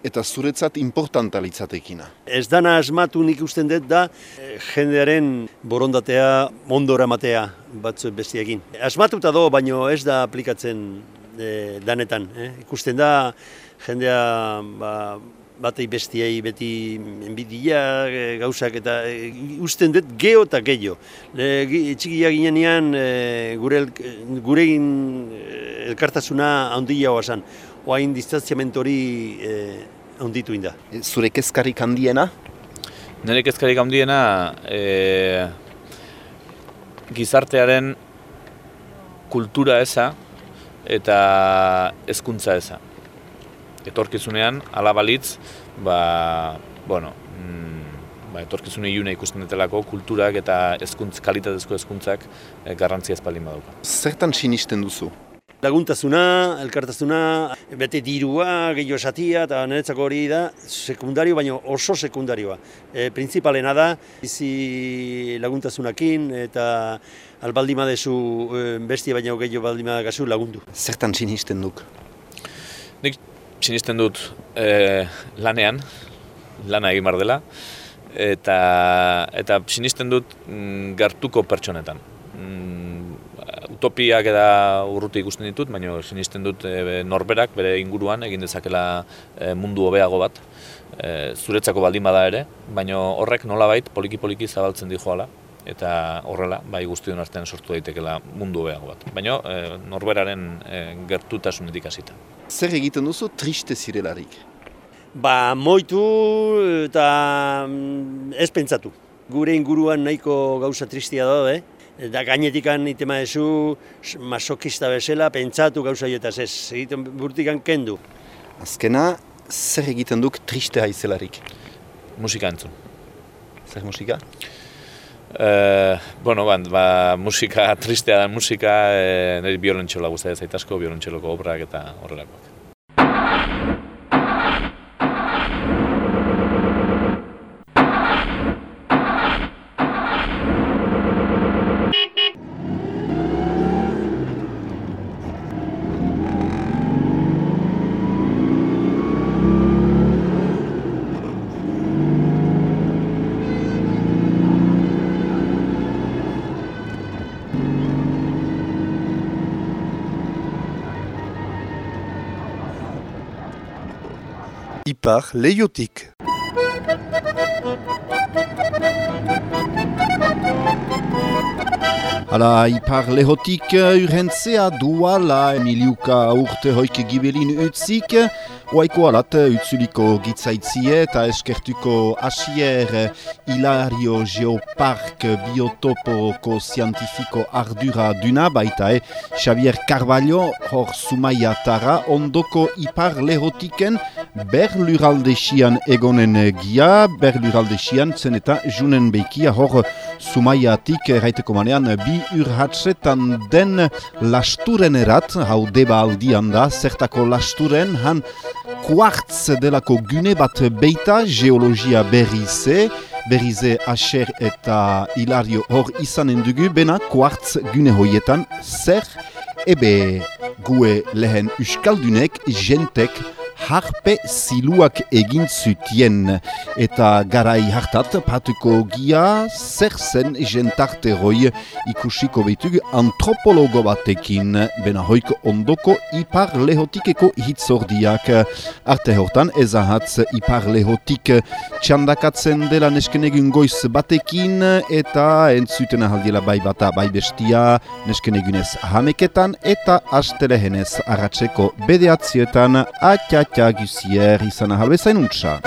eta zuretzat importanta litzatekina? Ez dana asmatu nik usten dut da eh, jendearen borondatea mondora matea batzu bestiekin. Asmatuta do, baino ez da aplikatzen eh, danetan. Eh? Ikusten da jendea ba, batei bestiei beti enbidia e, gauzak eta e, usten dut geho eta gehiago. E, txikia ginean e, gure, el, gure elkartasuna handia hoa zan. Oain distanziament hori e, handitu inda. Zure kezkarik handiena? Nire kezkarik handiena e, gizartearen kultura eza eta hezkuntza eza etorkizunean alabalitz ba, bueno, mm, ba, etorkizune iluna ikusten dutelako kulturak eta ezkuntz, kalitatezko hezkuntzak e, garrantzia ezpaldin badauka. Zertan sinisten duzu? Laguntasuna, elkartasuna, bete dirua, gehiago esatia, eta niretzako hori da sekundario, baina oso sekundarioa. E, Printzipalena da, bizi laguntasunakin eta albaldima dezu e, bestia baina gehiago baldima gazu lagundu. Zertan sinisten duk? Nik sinisten dut e, lanean, lana egin bar dela, eta, eta sinisten dut mm, gertuko pertsonetan. Mm, utopiak eta urruti ikusten ditut, baina sinisten dut e, norberak bere inguruan egin dezakela e, mundu hobeago bat, e, zuretzako baldin bada ere, baina horrek nolabait poliki-poliki zabaltzen di joala, eta horrela bai guztion artean sortu daitekela mundu hobeago bat. Baina e, norberaren e, gertutasunetik hasita. Zer egiten duzu triste zirelarik? Ba, moitu eta mm, ez pentsatu. Gure inguruan nahiko gauza tristia da, eh? Eta gainetikan itema ezu masokista bezala pentsatu gauza joetaz ez. Egiten burtikan kendu. Azkena, zer egiten duk triste haizelarik? Musika entzun. Zer musika? Uh, bueno, ba, ba, musika, tristea da musika, e, niri biolontxola guztia zaitasko, biolontxoloko obrak eta horrelakoak. Ipar leiotik. Hala, ipar lehotik urhentzea duala Emiliuka urte hoik gibelin utzik, Oaiko alat, utzuliko gitzaitzie eta eskertuko asier Hilario Geopark biotopoko zientifiko ardura duna, baita e, Xavier Carvalho, hor Sumaia Tara, ondoko ipar lehotiken ber luraldexian egonen gia, ber luraldexian zen eta junen bekia hor Sumaiatik erraiteko manean bi urhatzetan den lasturen erat, hau deba aldian da, zertako lasturen, han kuartz delako gune bat beita geologia berrize, berrize Asher eta Hilario hor izanen dugu, bena kuartz gune hoietan zer, ebe gue lehen uskaldunek jentek harpe ziluak egin zutien. Eta garai hartat, patuko gia, zer zen jentarte roi? Ikusiko betug antropologo batekin, bena ondoko ipar lehotikeko hitzordiak. Arte hortan, ezahatz ipar lehotik txandakatzen dela neskenegun goiz batekin, eta entzuten ahaldiela bai bata bai bestia. Neskenegunez hameketan, eta astelehenez arratseko bedeatzietan, atxat Martia Gusier izan ahalbezain untsa.